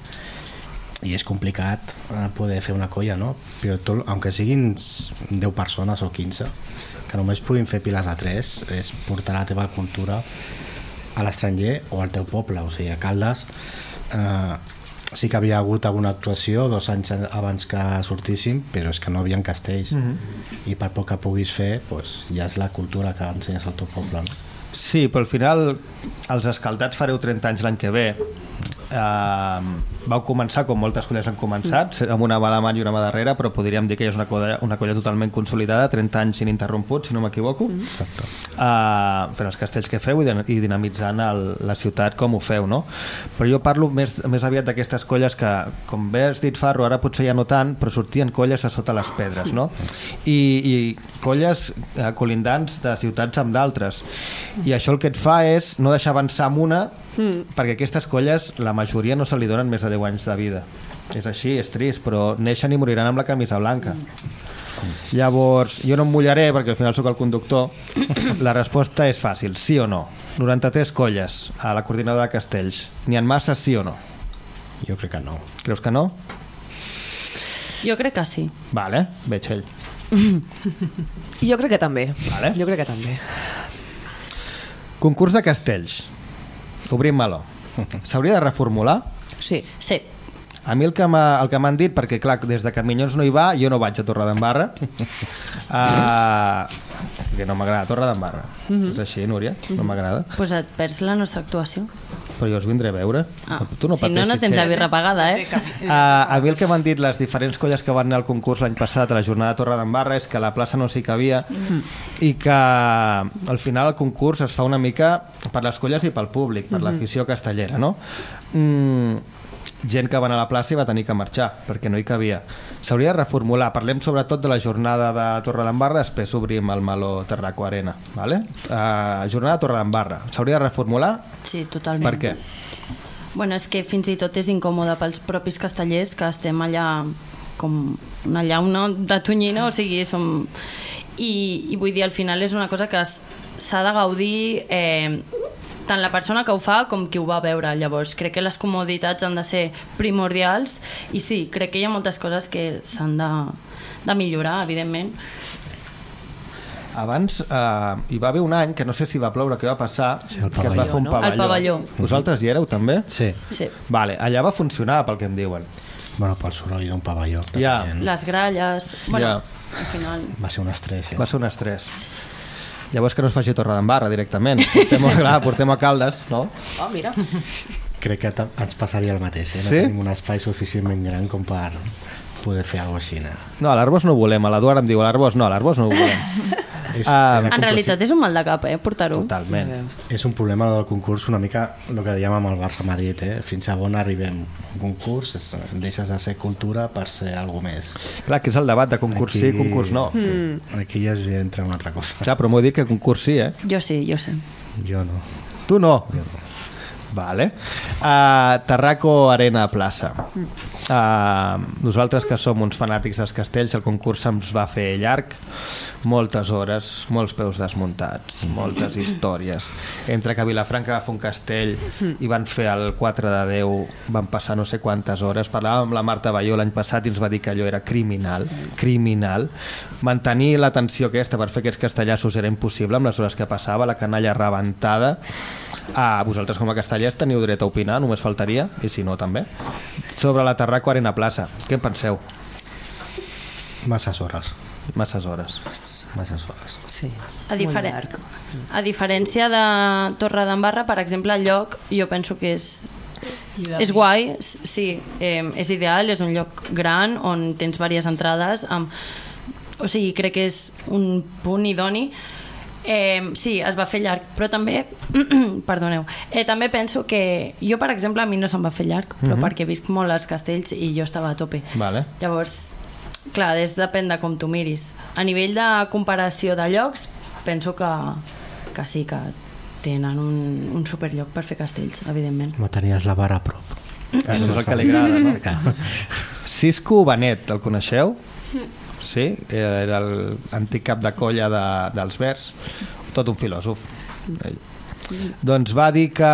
i és complicat eh, poder fer una colla, no? Però tot, aunque siguin 10 persones o 15, que només puguin fer piles de 3, és portar la teva cultura a l'estranger o al teu poble, o sigui, a Caldes eh, sí que havia hagut alguna actuació dos anys abans que sortíssim, però és que no havia castells Mhm. i per poc que puguis fer pues, ja és la cultura que ensenyes al teu poble no? Sí, però al final els escaldats fareu 30 anys l'any que ve. Uh, vau començar com moltes colles han començat, amb una mà davant i una mà darrere, però podríem dir que és una colla, una colla totalment consolidada, 30 anys ininterromputs, si no m'equivoco. Exacte. Uh, fent els castells que feu i dinamitzant el, la ciutat com ho feu, no? Però jo parlo més, més aviat d'aquestes colles que, com bé has dit, Farro, ara potser ja no tant, però sortien colles a sota les pedres, no? I, i colles eh, colindants de ciutats amb d'altres. I això el que et fa és no deixar avançar amb una, mm. perquè aquestes colles, la majoria no se li donen més de 10 anys de vida. És així, és trist, però neixen i moriran amb la camisa blanca. Llavors, jo no em mullaré perquè al final sóc el conductor. La resposta és fàcil, sí o no. 93 colles a la coordinadora de Castells. N'hi ha massa, sí o no? Jo crec que no. Creus que no? Jo crec que sí. Vale, veig ell. Jo crec que també. Vale. Jo crec que també. Concurs de castells. Obrim meló. S'hauria de reformular? Sí. Sí. A mi el que m'han dit, perquè clar, des de que Minyons no hi va, jo no vaig a Torredembarra, uh, que no m'agrada Torredembarra. Mhm. És així, Núria? No m'agrada. Pues et perds la nostra actuació. Però jo els vindré a veure. Ah, tu no si no, no pateixis, tens la birra pagada, eh? Uh, a mi el que m'han dit les diferents colles que van anar al concurs l'any passat a la jornada de Torredembarra és que la plaça no s'hi cabia Mm. i que al final el concurs es fa una mica per les colles i pel públic, per Mhm. l'afició castellera, no? Mm, gent que va anar a la plaça i va tenir que marxar perquè no hi cabia. S'hauria de reformular. Parlem sobretot de la jornada de Torredembarra, després obrim el meló Terraco Arena. Vale? Uh, jornada de Torredembarra. S'hauria de reformular? Sí, totalment. Per què? Bueno, és que fins i tot és incòmode pels propis castellers que estem allà com una llauna de tonyina, o sigui, som... I, i vull dir, al final és una cosa que s'ha de gaudir eh, tant la persona que ho fa com qui ho va veure. Llavors, crec que les comoditats han de ser primordials i sí, crec que hi ha moltes coses que s'han de, de millorar, evidentment. Abans eh, hi va haver un any que no sé si va ploure, què va passar, sí, que es va pavelló, fer un no? pavelló. El pavelló. Vosaltres hi éreu també? Sí. Sí. Vale, allà va funcionar pel que em diuen. Bueno, pel soroll d'un pavelló. Ja. Les gralles... Bueno, Ja. al final... Va ser un estrès, eh? Va ser un estrès. Llavors que no es faci Torredembarra directament. Portem, clar, portem a Caldes, no? Oh, mira. Crec que ens passaria el mateix, eh? No Sí? tenim un espai suficientment gran com per poder fer alguna cosa així. no? No, a l'Arbós no volem. A l'Eduard em diu, a l'Arbós no, a l'Arbós no ho volem. És, era En realitat és un mal de cap, eh, portar-ho. Totalment. És un problema del concurs una mica el que dèiem amb el Barça-Madrid, eh? fins a on arribem. Un concurs, és, deixes de ser cultura per ser alguna més. Clar, que és el debat de concurs sí, concurs no. Sí. Mm. Aquí ja entra una altra cosa. Clar, però m'ho dic que concurs sí, eh? Jo sí, jo sí. Jo no. Tu no? Vale. Uh, Terraco Arena Plaça. Uh, nosaltres que som uns fanàtics dels castells, el concurs se'ns va fer llarg, moltes hores, molts peus desmuntats, moltes històries. Entre que Vilafranca va fer un castell i van fer el 4 de 10, van passar no sé quantes hores. Parlàvem amb la Marta Balló l'any passat i ens va dir que allò era criminal, criminal. Mantenir la tensió aquesta per fer aquests castellassos era impossible amb les hores que passava, la canalla rebentada. Ah, vosaltres com a castellers teniu dret a opinar, només faltaria, i si no també. Sobre la Terraco Arena Plaça, què en penseu? Masses hores. Masses hores. Masses hores. Sí. A, diferen a diferència de Torredembarra, per exemple, el lloc jo penso que és és guai, sí, eh, és ideal, és un lloc gran on tens diverses entrades, amb, o sigui, crec que és un punt idoni. Eh, sí, es va fer llarg, però també, perdoneu, eh, també penso que jo, per exemple, a mi no se'm va fer llarg, però Mhm. perquè visc molt als castells i jo estava a tope. Vale. Llavors, clar, és, depèn de com tu miris. A nivell de comparació de llocs, penso que, que sí, que tenen un, un superlloc per fer castells, evidentment. No tenies la vara a prop. Això és el que li agrada, no? Cisco Benet, el coneixeu? Sí, era l'antic cap de colla de, dels Verds, tot un filòsof. Ell. Doncs va dir que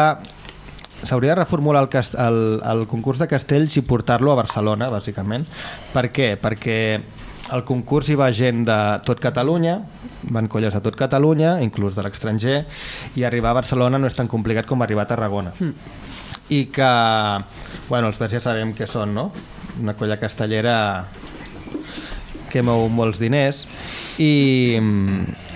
s'hauria de reformular el, cast el, el concurs de castells i portar-lo a Barcelona, bàsicament. Per què? Perquè al concurs hi va gent de tot Catalunya, van colles de tot Catalunya, inclús de l'estranger, i arribar a Barcelona no és tan complicat com arribar a Tarragona. I que, bueno, els Verds ja sabem què són, no? Una colla castellera que mou molts diners i mm,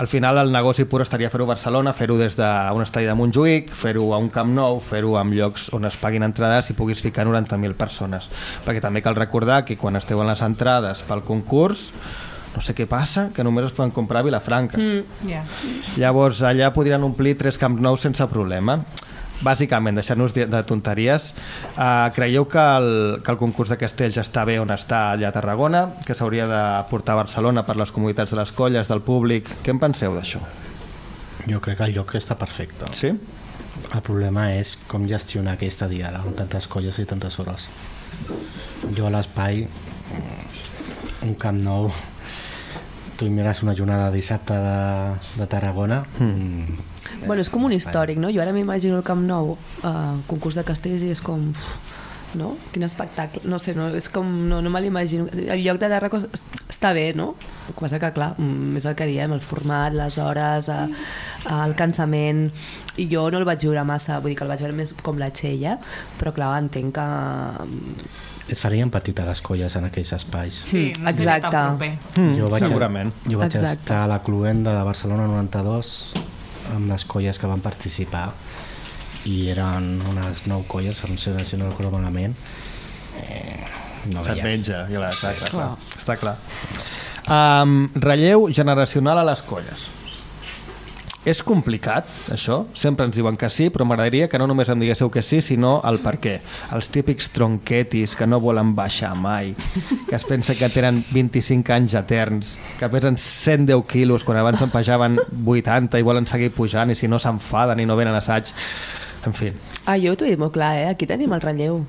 al final el negoci pur estaria fer-ho a Barcelona, fer-ho des d'un estadi de Montjuïc, fer-ho a un Camp Nou, fer-ho en llocs on es paguin entrades i puguis ficar 90.000 persones. Perquè també cal recordar que quan esteu en les entrades pel concurs, no sé què passa, que només es poden comprar a Vilafranca. Mm. Yeah. Llavors allà podrien omplir tres Camp Nou sense problema. Bàsicament, deixant-nos de de tonteries, eh, creieu que el, que el concurs de castells està bé on està allà a Tarragona, que s'hauria de portar a Barcelona per les comunitats de les colles, del públic? Què en penseu d'això? Jo crec que el lloc està perfecte. Sí? El problema és com gestionar aquesta diada amb tantes colles i tantes hores. Jo a l'espai, un camp nou, tu hi mires una jornada de dissabte de, de Tarragona, mm. Bueno, és com un històric, no? Jo ara m'imagino el Camp Nou, eh, concurs de castells, i és com... Uf, no? Quin espectacle. No sé, no, és com... No, no me l'imagino. El lloc de Tarraco es- està bé, no? El que passa que, clar, mm, és el que diem, el format, les hores, eh, eh, el cansament... I jo no el vaig viure massa, vull dir que el vaig veure més com la Txell, eh? Però, clar, entenc que... es farien petites les colles en aquells espais. Sí, no exacte. Mm, jo vaig, segurament. Jo vaig Exacte. estar a la Cluenda de Barcelona 92 amb les colles que van participar i eren unes nou colles, si no recordo malament. Eh, no Se't veies. menja, i la, està, clar. clar. Està clar. Um, relleu generacional a les colles. És complicat, això? Sempre ens diuen que sí, però m'agradaria que no només em diguéssiu que sí, sinó el per què. Els típics tronquetis que no volen baixar mai, que es pensa que tenen 25 anys eterns, que pesen 110 quilos quan abans en pesaven 80 i volen seguir pujant i si no s'enfaden i no venen assaig. En fi, Ah, jo t'ho he dit molt clar, eh? Aquí tenim el relleu.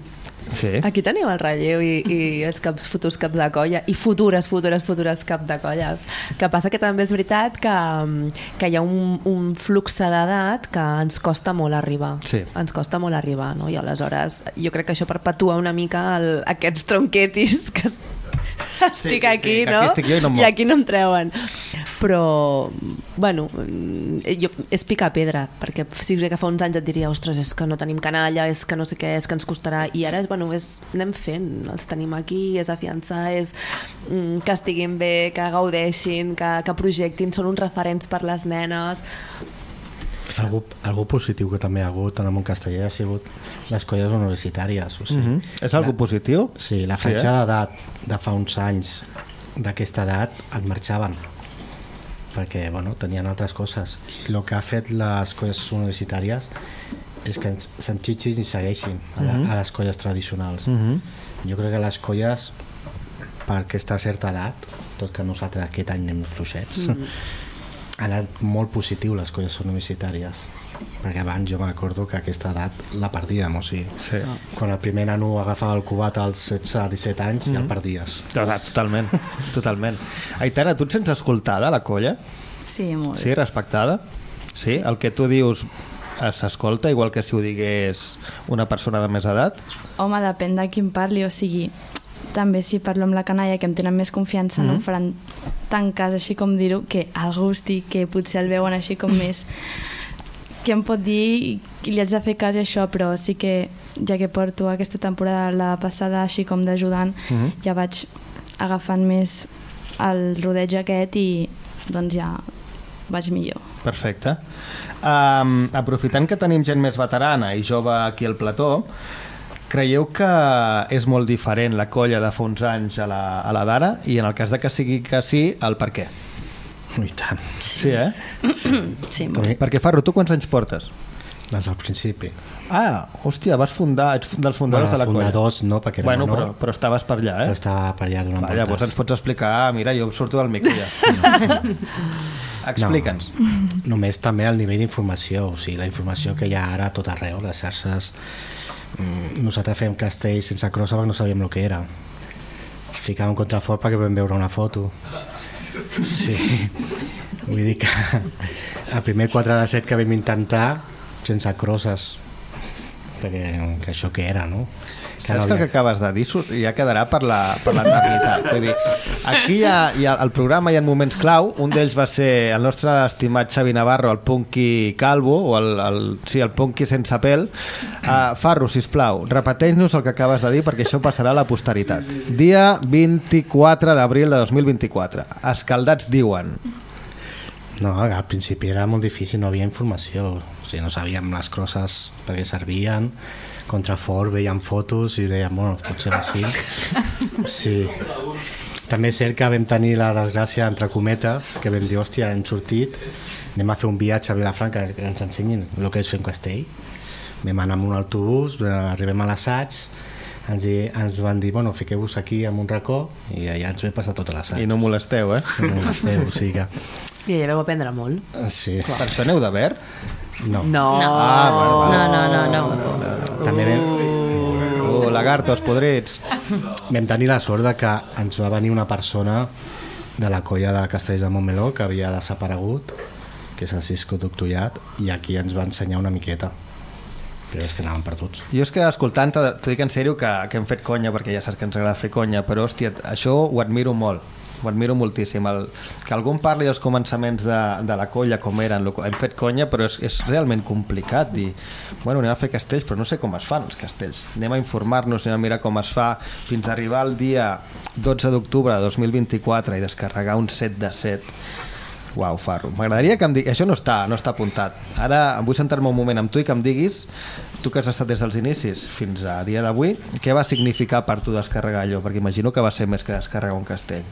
Sí. Aquí tenim el relleu i, i els caps, futurs caps de colla i futures, futures, futures cap de colles. Que passa que també és veritat que, que hi ha un, un flux d'edat que ens costa molt arribar. Sí. Ens costa molt arribar, no? I aleshores jo crec que això perpetua una mica el, aquests tronquetis que estic sí, aquí, que no? aquí estic jo i no em I aquí no em treuen. Però, bueno, mm, jo, és picar pedra, perquè sí que fa uns anys et diria, ostres, és que no tenim canalla, és que no sé què, és que ens costarà, i ara, bueno, és, anem fent, els tenim aquí, és afiançar, és mm, que estiguin bé, que gaudeixin, que, que projectin, són uns referents per les nenes. Algú, algú positiu que també ha hagut en el món casteller ha sigut les colles universitàries. O sigui, Mhm. És algo positiu? Sí, la Sí, franja eh? d'edat de fa uns anys d'aquesta edat et marxaven perquè bueno, tenien altres coses i el que ha fet les colles universitàries és que s'enxitxin i segueixin a, la, Mhm. a les colles tradicionals Mhm. jo crec que les colles per aquesta certa edat tot que nosaltres aquest any anem fluixets Mhm. han anat molt positiu les colles universitàries perquè abans jo m'acordo que aquesta edat la perdíem o sigui, sí. quan el primer nano agafava el cubat als 16-17 anys ja el Mhm. perdies Totalment, totalment. Aitana, tu et sents escoltada a la colla? Sí, molt. Sí, respectada? Sí? El que tu dius s'escolta, igual que si ho digués una persona de més edat? Home, depèn de qui em parli, o sigui, també si parlo amb la canalla que em tenen més confiança no Mhm. em faran tant cas així com dir-ho que algú hosti, que potser el veuen així com més que em pot dir i li haig de fer cas això, però sí que ja que porto aquesta temporada la passada així com d'ajudant, Mhm. ja vaig agafant més el rodeig aquest i doncs ja vaig millor. Perfecte. Um, aprofitant que tenim gent més veterana i jove aquí al plató, creieu que és molt diferent la colla de fa uns anys a la, a la d'ara? I en el cas de que sigui que sí, el per què? I tant. Sí, eh? Sí, Perquè, Farro, tu quants anys portes? Des del principi. Ah, hòstia, vas fundar, ets dels fundadors Bueno, de la colla. fundadors no, perquè era bueno, menor. però, però estaves per allà, eh? Però estava per allà donant Va, llavors ens pots explicar, mira, jo surto del micro ja. Explica'ns. només també el nivell d'informació, o sigui, la informació que hi ha ara a tot arreu, les xarxes... Mm, Nosaltres fèiem castells sense crossa perquè no sabíem el que era. Ficàvem contrafort perquè vam veure una foto. Sí, vull dir que el primer 4 de 7 que vam intentar sense crosses perquè que això què era, no? Saps que el que acabes de dir ja quedarà per la, per l'eternitat. Vull dir, aquí hi ha, hi ha, al programa hi ha moments clau, un d'ells va ser el nostre estimat Xavi Navarro, el Punky Calvo, o el, el, sí, el Punky sense pèl. Uh, Farro, sisplau, repeteix-nos el que acabes de dir perquè això passarà a la posteritat. Dia 24 d'abril de 2024. Escaldats diuen. No, al principi era molt difícil, no havia informació. O sigui, no sabíem les crosses per què servien, contrafort, veiem fotos i dèiem, bueno, potser així. Sí. També és cert que vam tenir la desgràcia, entre cometes, que vam dir, hòstia, hem sortit, anem a fer un viatge a Vilafranca que ens ensenyin el que és fer un castell. Vam anar amb un autobús, arribem a l'assaig, ens, di, ens van dir, bueno, fiqueu-vos aquí en un racó i allà ens vam passar tota l'assaig. I no molesteu, eh? No molesteu, o sigui que... I allà vau aprendre molt. Sí. Per això aneu de verd? No. No. Ah, vale, vale. No, no, no, no. També vam, Uh, lagartos podrits. vam tenir la sort de que ens va venir una persona de la colla de Castells de Montmeló que havia desaparegut, que és el Cisco Doctollat, i aquí ens va ensenyar una miqueta. Però és que anàvem perduts. Jo és que escoltant, t'ho dic en sèrio que, que hem fet conya, perquè ja saps que ens agrada fer conya, però hòstia, això ho admiro molt, ho admiro moltíssim. El, que algú parli dels començaments de, de la colla, com eren, lo, hem fet conya, però és, és realment complicat dir, bueno, anem a fer castells, però no sé com es fan els castells. Anem a informar-nos, anem a mirar com es fa, fins a arribar al dia 12 d'octubre de 2024 i descarregar un set de set Uau, Farro. M'agradaria que em diguis... Això no està, no està apuntat. Ara vull centrar-me un moment amb tu i que em diguis, tu que has estat des dels inicis fins a dia d'avui, què va significar per tu descarregar allò? Perquè imagino que va ser més que descarregar un castell.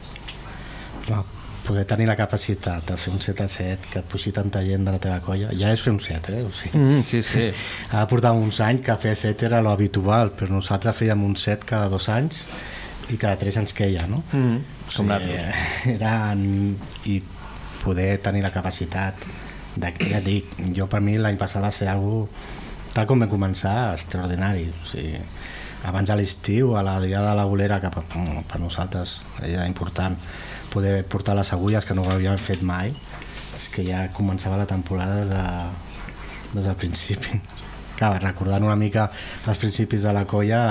Clar, poder tenir la capacitat de fer un set a set, que et puixi tanta gent de la teva colla, ja és fer un set, eh? O sigui, Mm, sí, sí. Ara portàvem uns anys que fer set era lo habitual, però nosaltres fèiem un set cada dos anys i cada tres ens queia, no? Mm, com nosaltres. Era, I poder tenir la capacitat de, ja dic, jo per mi l'any passat va ser algo tal com vam començar, extraordinari o sigui, abans a l'estiu a la dia de la bolera que per, per nosaltres era important poder portar les agulles que no ho havíem fet mai és que ja començava la temporada des, de, des del principi clar, recordant una mica els principis de la colla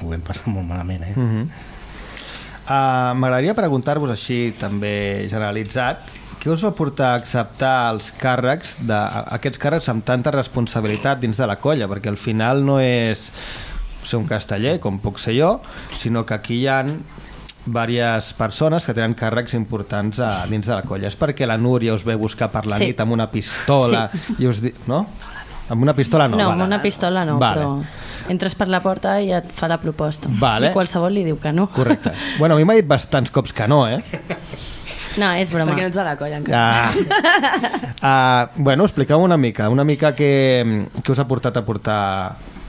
ho vam passar molt malament eh? Mm -hmm. uh, M'agradaria preguntar-vos així també generalitzat què us va portar a acceptar els càrrecs de, aquests càrrecs amb tanta responsabilitat dins de la colla perquè al final no és ser un casteller com puc ser jo sinó que aquí hi ha diverses persones que tenen càrrecs importants a, dins de la colla. És perquè la Núria us ve buscar per la Sí. nit amb una pistola i us di... no? Amb una pistola no. No, vale. amb una pistola no, Vale. però entres per la porta i et fa la proposta. Vale. I qualsevol li diu que no. Correcte. Bueno, a mi m'ha dit bastants cops que no, eh? No, és broma. Perquè no ets de la colla encara. Ah. Uh, bueno, expliqueu una mica, una mica què, què us ha portat a portar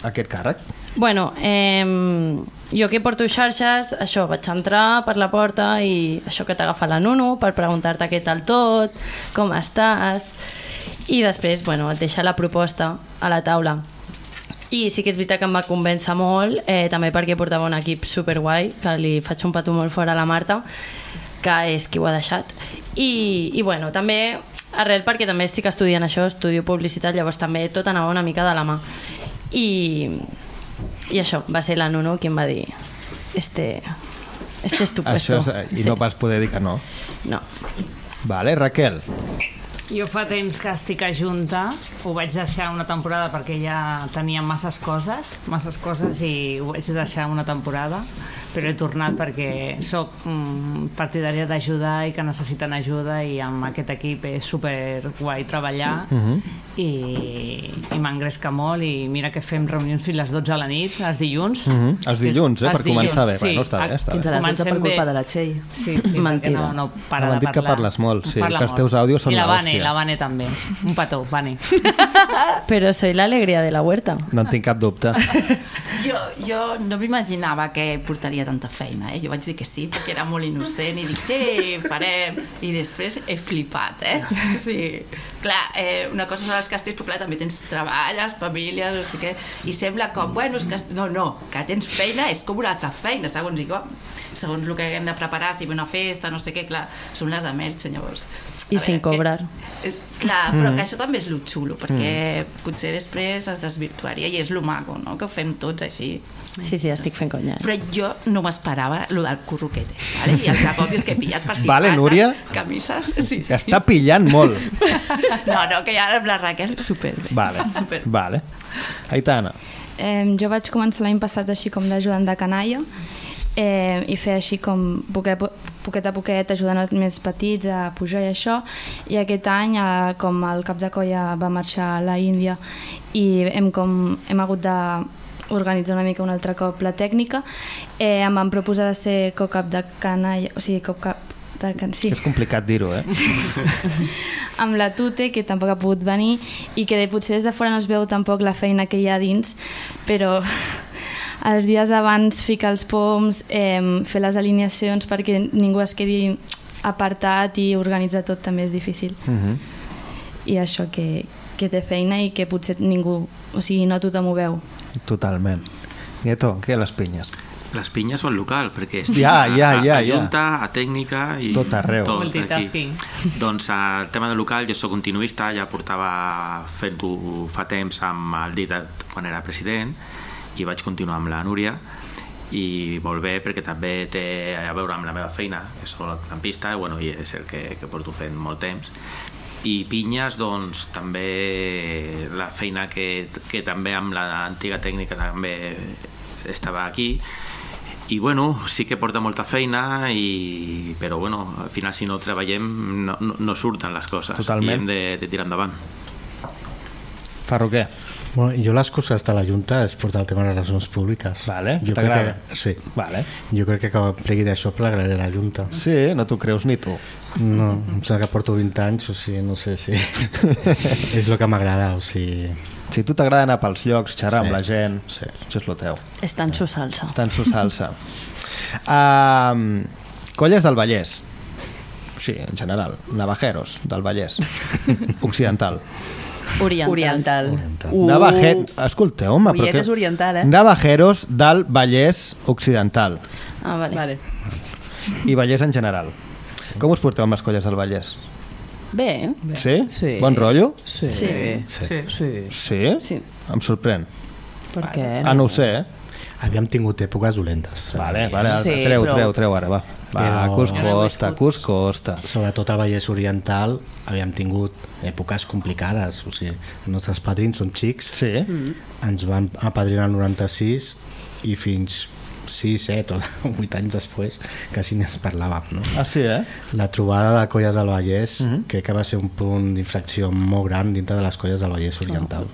aquest càrrec. Bueno, eh, jo que porto xarxes, això, vaig entrar per la porta i això que t'agafa la Nuno per preguntar-te què tal tot, com estàs, i després, bueno, et deixa la proposta a la taula. I sí que és veritat que em va convèncer molt, eh, també perquè portava un equip superguai, que li faig un petó molt fort a la Marta, que és qui ho ha deixat. I, i bueno, també arrel perquè també estic estudiant això, estudio publicitat, llavors també tot anava una mica de la mà. I, i això, va ser la Nuno qui em va dir este, este és tu Això puesto. és, I no vas poder dir que no. No. Vale, Raquel. Jo fa temps que estic a Junta, ho vaig deixar una temporada perquè ja tenia masses coses, masses coses i ho vaig deixar una temporada, però he tornat perquè sóc mm, partidària d'ajudar i que necessiten ajuda i amb aquest equip és super guai treballar Mhm. i, i m'engresca molt i mira que fem reunions fins les 12 a la nit, els dilluns. Mhm. Els dilluns, eh, per començar bé. Bueno, està bé, està Fins a bé. les 12 per Comencem bé. culpa de la Txell. Sí, sí, Mentida. no, no para M'han de dit que parlar. parles molt, sí, Parla que els teus àudios són I la Vane, també. Un petó, Vane. Pero soy la alegría de la huerta. No en tinc cap dubte. Jo, jo no m'imaginava que portaria tanta feina, eh? Jo vaig dir que sí, perquè era molt innocent i dic, sí, farem. I després he flipat, eh? Sí. Clar, eh, una cosa són els castells, però clar, també tens treballes, famílies, no sé què, i sembla com, bueno, és que... No, no, que tens feina és com una altra feina, segons i com. Segons el que hem de preparar, si ve una festa, no sé què, clar, són les de merch, llavors. Y sin cobrar. És, clar, però Mm. que això també és lo xulo, perquè potser després es desvirtuaria i és lo maco, no?, que ho fem tots així. Sí, sí, estic fent conya. Però jo no m'esperava lo del curruquete, vale? i els agobios que he pillat per si Vale, passes, Núria. camises, sí, Que està pillant molt. No, no, que ja amb la Raquel superbé. Vale, vale. Aitana. Eh, jo vaig començar l'any passat així com d'ajudant de canalla eh, i fer així com poquet, poquet a poquet ajudant els més petits a pujar i això. I aquest any eh, com el cap de colla va marxar a la Índia i hem, com, hem hagut de organitzar una mica un altre cop la tècnica eh, em van proposar de ser co-cap de canalla o sigui, co-cap de can... sí, És complicat dir-ho, eh? amb la Tute, que tampoc ha pogut venir, i que de, potser des de fora no es veu tampoc la feina que hi ha dins, però els dies abans ficar els poms, eh, fer les alineacions perquè ningú es quedi apartat i organitzar tot també és difícil. Uh -huh. I això que, que té feina i que potser ningú, o sigui, no tothom ho veu. Totalment. Nieto, què les pinyes? Les pinyes o el local, perquè estic Ja, ja, a, ja, a, ja. Junta, a tècnica i Tot arreu. Tot Multitasking. Aquí. Doncs el tema del local, jo sóc continuista, ja portava fent-ho fa temps amb el Dita quan era president i vaig continuar amb la Núria i molt bé perquè també té a veure amb la meva feina. Que el campista i, bueno, i és el que, que porto fent molt temps. I pinyes doncs també la feina que, que també amb l'antiga tècnica també estava aquí. I bueno, sí que porta molta feina i, però bueno, al final si no treballem no, no, no surten les coses. Totalment. i hem de, de tirar endavant. Ferroquer. Bueno, jo les coses de la Junta és portar el tema de les relacions públiques. Vale, jo crec t'agrada? que, sí. Vale. Jo crec que quan plegui d'això plegaré la Junta. Sí, no t'ho creus ni tu. No, em sembla que porto 20 anys, o sigui, no sé si... és el que m'agrada, o sigui... Si tu t'agrada anar pels llocs, xerrar Sí, amb la gent, sí. això és lo teu. Està en su salsa. Està en su salsa. Um, colles del Vallès. Sí, en general. Navajeros del Vallès. Occidental. Oriental. Oriental. Uh. Navaje... Escolteu, home, però Ullet és oriental, eh? Navajeros del Vallès Occidental. Ah, vale. Vale. I Vallès en general. Com us porteu amb les colles del Vallès? Bé, eh? Sí? Sí. Bon rotllo? Sí. Sí. Sí. sí. Sí? Sí. Em sorprèn. Per què? Ah, no ho sé, eh? Havíem tingut èpoques dolentes. Vale, vale, Sí, treu, però- treu, treu ara, va. Va, Però- cus costa, cus costa. Sobretot al Vallès Oriental havíem tingut èpoques complicades. O sigui, els nostres padrins són xics. Sí. Ens van apadrinar el 96 i fins 6, 7 o 8 anys després quasi ni ens parlàvem. No? Ah, sí, eh? La trobada de colles del Vallès Mhm. crec que va ser un punt d'inflexió molt gran dintre de les colles del Vallès Oriental.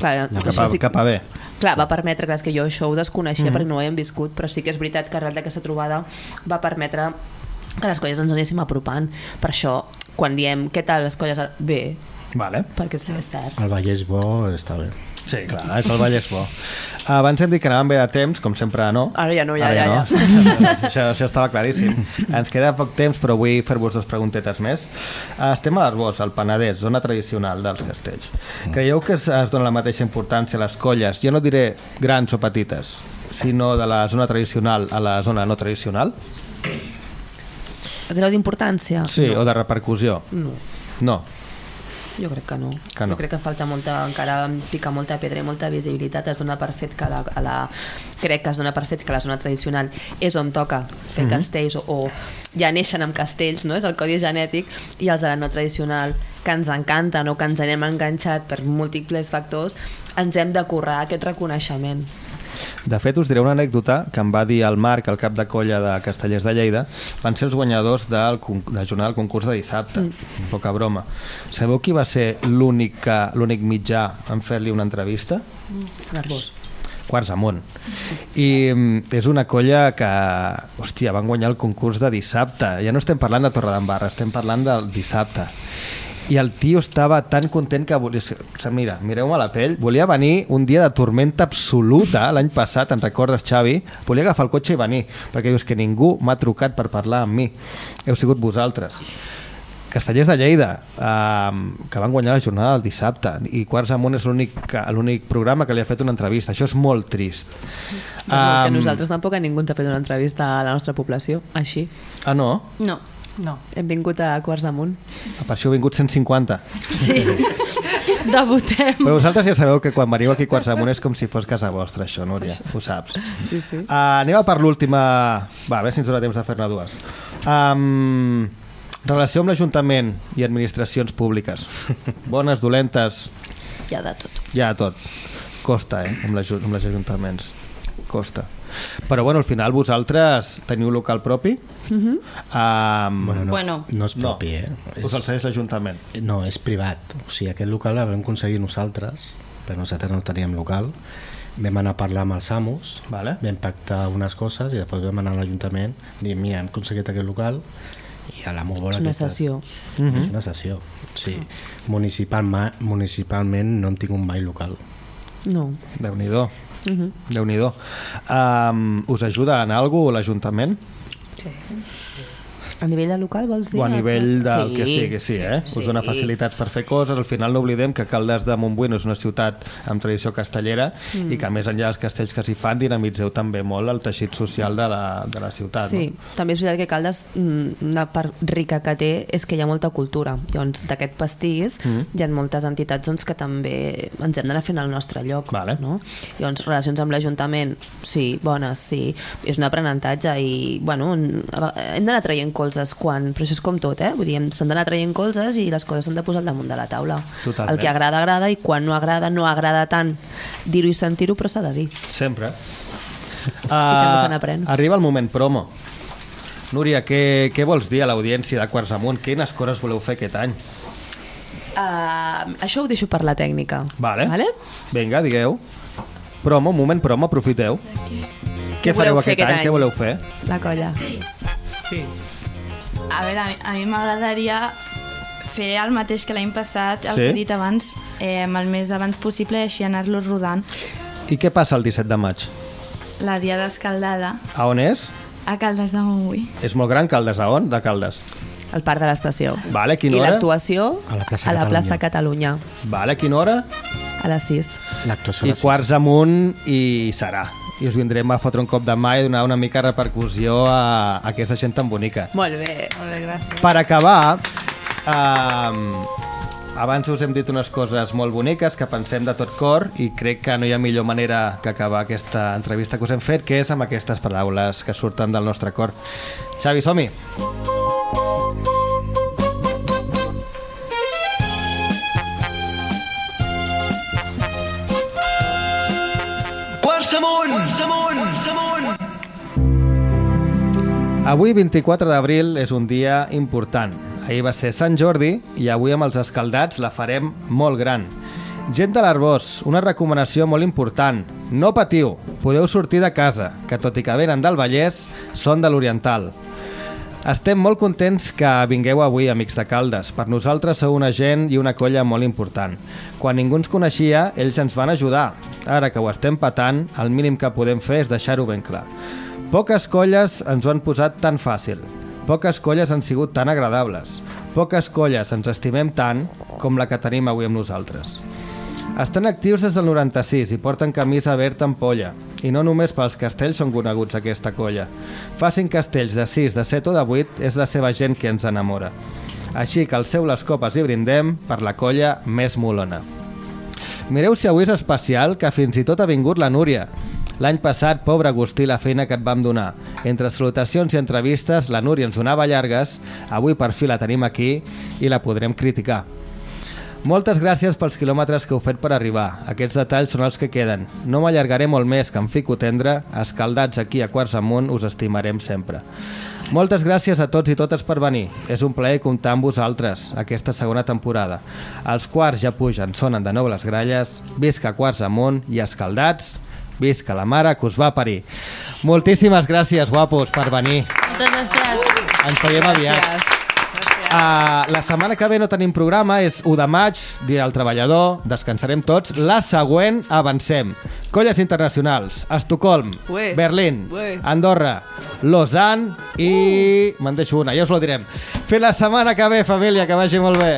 Clar, La Cap a, sí, cap a bé. clar, va permetre, clar, és que jo això ho desconeixia Mhm. perquè no ho havíem viscut, però sí que és veritat que arrel d'aquesta trobada va permetre que les colles ens anéssim apropant. Per això, quan diem què tal les colles, ara?" bé, Vale. perquè és cert. El Vallès bo està bé. Sí, clar, és el Vallès bo. Abans hem dit que anàvem bé de temps, com sempre no. Ara ja no, ja, Ara ja, ja. no. això, això estava claríssim. Ens queda poc temps, però vull fer-vos dues preguntetes més. Estem a l'Arbós, al Penedès, zona tradicional dels castells. Creieu que es, es dona la mateixa importància a les colles, jo no diré grans o petites, sinó de la zona tradicional a la zona no tradicional? Grau d'importància? Sí, no. o de repercussió? No, No. Jo crec que no. Que no. Jo crec que falta molta, encara picar molta pedra i molta visibilitat. Es dona per fet que la, a la, crec que es dona per fet que la zona tradicional és on toca fer Mhm. castells o, o ja neixen amb castells, no? és el codi genètic, i els de la no tradicional que ens encanten o que ens anem enganxat per múltiples factors, ens hem de currar aquest reconeixement. De fet, us diré una anècdota que em va dir el Marc, el cap de colla de Castellers de Lleida, van ser els guanyadors del, con- del jornal del concurs de dissabte. Mm. Poca broma. Sabeu qui va ser l'únic mitjà en fer-li una entrevista? L'Arbós. Quarts amunt. I mm, és una colla que, hòstia, van guanyar el concurs de dissabte. Ja no estem parlant de Torredembarra, estem parlant del dissabte. I el tio estava tan content que volia... O sigui, mira, mireu-me la pell, volia venir un dia de tormenta absoluta l'any passat, en recordes, Xavi? Volia agafar el cotxe i venir, perquè dius que ningú m'ha trucat per parlar amb mi. Heu sigut vosaltres. Castellers de Lleida, eh, que van guanyar la jornada del dissabte, i Quarts Amunt és l'únic l'únic programa que li ha fet una entrevista. Això és molt trist. Um, que Em, nosaltres tampoc a ningú ens ha fet una entrevista a la nostra població, així. Ah, no? No. No. Hem vingut a Quarts Amunt. Per això heu vingut 150. Sí. Debutem. Però vosaltres ja sabeu que quan veniu aquí a Quarts Amunt és com si fos casa vostra, això, Núria. Ho saps. Sí, sí. Uh, anem a per l'última... Va, a veure si ens dona temps de fer-ne dues. Um, relació amb l'Ajuntament i administracions públiques. Bones, dolentes, Hi ha de tot. hi ha de tot. Costa, eh, amb, amb els ajuntaments. Costa. Però, bueno, al final vosaltres teniu local propi? Mhm. Um, Bueno, no, Bueno. no és propi, eh? Us el cedeix l'Ajuntament? No, és privat. O sigui, aquest local el vam aconseguir nosaltres, però nosaltres no teníem local. Vam anar a parlar amb els amos, vale. vam pactar unes coses i després vam anar a l'Ajuntament dient, mira, hem aconseguit aquest local i a l'amo vol És una aquestes- sessió. Mhm. És una sessió, sí. Municipalment, municipalment no hem tingut mai local. No. Mhm. Déu-n'hi-do. Um, us ajuda en alguna cosa l'Ajuntament? A nivell de local vols dir? O a nivell del sí. que sigui, sí, eh? Us dona facilitats per fer coses. Al final no oblidem que Caldes de Montbui no és una ciutat amb tradició castellera Mm. i que més enllà dels castells que s'hi fan dinamitzeu també molt el teixit social de la, de la ciutat. Sí, No? també és veritat que Caldes, mm, una part rica que té és que hi ha molta cultura. Llavors, d'aquest pastís Mm. hi ha moltes entitats doncs, que també ens hem d'anar fent al nostre lloc. Vale. No? Llavors, relacions amb l'Ajuntament, sí, bones, sí. És un aprenentatge i, bueno, hem d'anar traient colzes quan... Però això és com tot, eh? Vull dir, s'han d'anar traient colzes i les coses s'han de posar al damunt de la taula. Totalment. El que agrada, agrada, i quan no agrada, no agrada tant dir-ho i sentir-ho, però s'ha de dir. Sempre. també se Uh, n'aprèn. arriba el moment promo. Núria, què, què vols dir a l'audiència de Quarts Amunt? Quines coses voleu fer aquest any? Uh, això ho deixo per la tècnica. Vale. vale? Vinga, digueu. Promo, moment promo, aprofiteu. Què fareu aquest aquest any? any? Què voleu fer? La colla. Sí. A veure, a mi- m'agradaria fer el mateix que l'any passat, el Sí? que he dit abans, eh, el més abans possible i així anar-lo rodant. I què passa el 17 de maig? La Diada Escaldada A on és? a Caldes de Montbui. És molt gran Caldes, a on? De Caldes. Al parc de l'estació. Vale, quina I hora? l'actuació A la plaça a la Catalunya. plaça Catalunya, Vale, a quina hora? a les 6. L'actuació I quarts amunt i serà. I us vindrem a fotre un cop de mà i donar una mica de repercussió a, a aquesta gent tan bonica. Molt bé. Molt bé, gràcies. Per acabar, um, abans us hem dit unes coses molt boniques que pensem de tot cor i crec que no hi ha millor manera que acabar aquesta entrevista que us hem fet, que és amb aquestes paraules que surten del nostre cor. Xavi, som-hi! Quarts Avui, 24 d'abril, és un dia important. Ahir va ser Sant Jordi i avui amb els escaldats la farem molt gran. Gent de l'Arbós, una recomanació molt important. No patiu, podeu sortir de casa, que tot i que venen del Vallès, són de l'Oriental. Estem molt contents que vingueu avui, amics de Caldes. Per nosaltres sou una gent i una colla molt important. Quan ningú ens coneixia, ells ens van ajudar. Ara que ho estem patant, el mínim que podem fer és deixar-ho ben clar. Poques colles ens ho han posat tan fàcil. Poques colles han sigut tan agradables. Poques colles ens estimem tant com la que tenim avui amb nosaltres. Estan actius des del 96 i porten camisa verd amb polla. I no només pels castells són coneguts aquesta colla. Facin castells de 6, de 7 o de 8 és la seva gent que ens enamora. Així que alceu les copes i brindem per la colla més molona. Mireu si avui és especial que fins i tot ha vingut la Núria. L'any passat, pobre Agustí, la feina que et vam donar. Entre salutacions i entrevistes, la Núria ens donava llargues, avui per fi la tenim aquí i la podrem criticar. Moltes gràcies pels quilòmetres que heu fet per arribar. Aquests detalls són els que queden. No m'allargaré molt més, que em fico tendre. Escaldats aquí a Quarts Amunt, us estimarem sempre. Moltes gràcies a tots i totes per venir. És un plaer comptar amb vosaltres aquesta segona temporada. Els quarts ja pugen, sonen de nou les gralles. Visca Quarts Amunt i escaldats. Visca la mare que us va parir. Moltíssimes gràcies, guapos, per venir. Moltes gràcies. Ens veiem aviat. Uh, la setmana que ve no tenim programa, és 1 de maig, dia del treballador, descansarem tots. La següent, avancem. Colles internacionals, Estocolm, Ué. Berlín, Ué. Andorra, Lausanne i... Me'n deixo una, ja us la direm. Fins la setmana que ve, família, que vagi molt bé.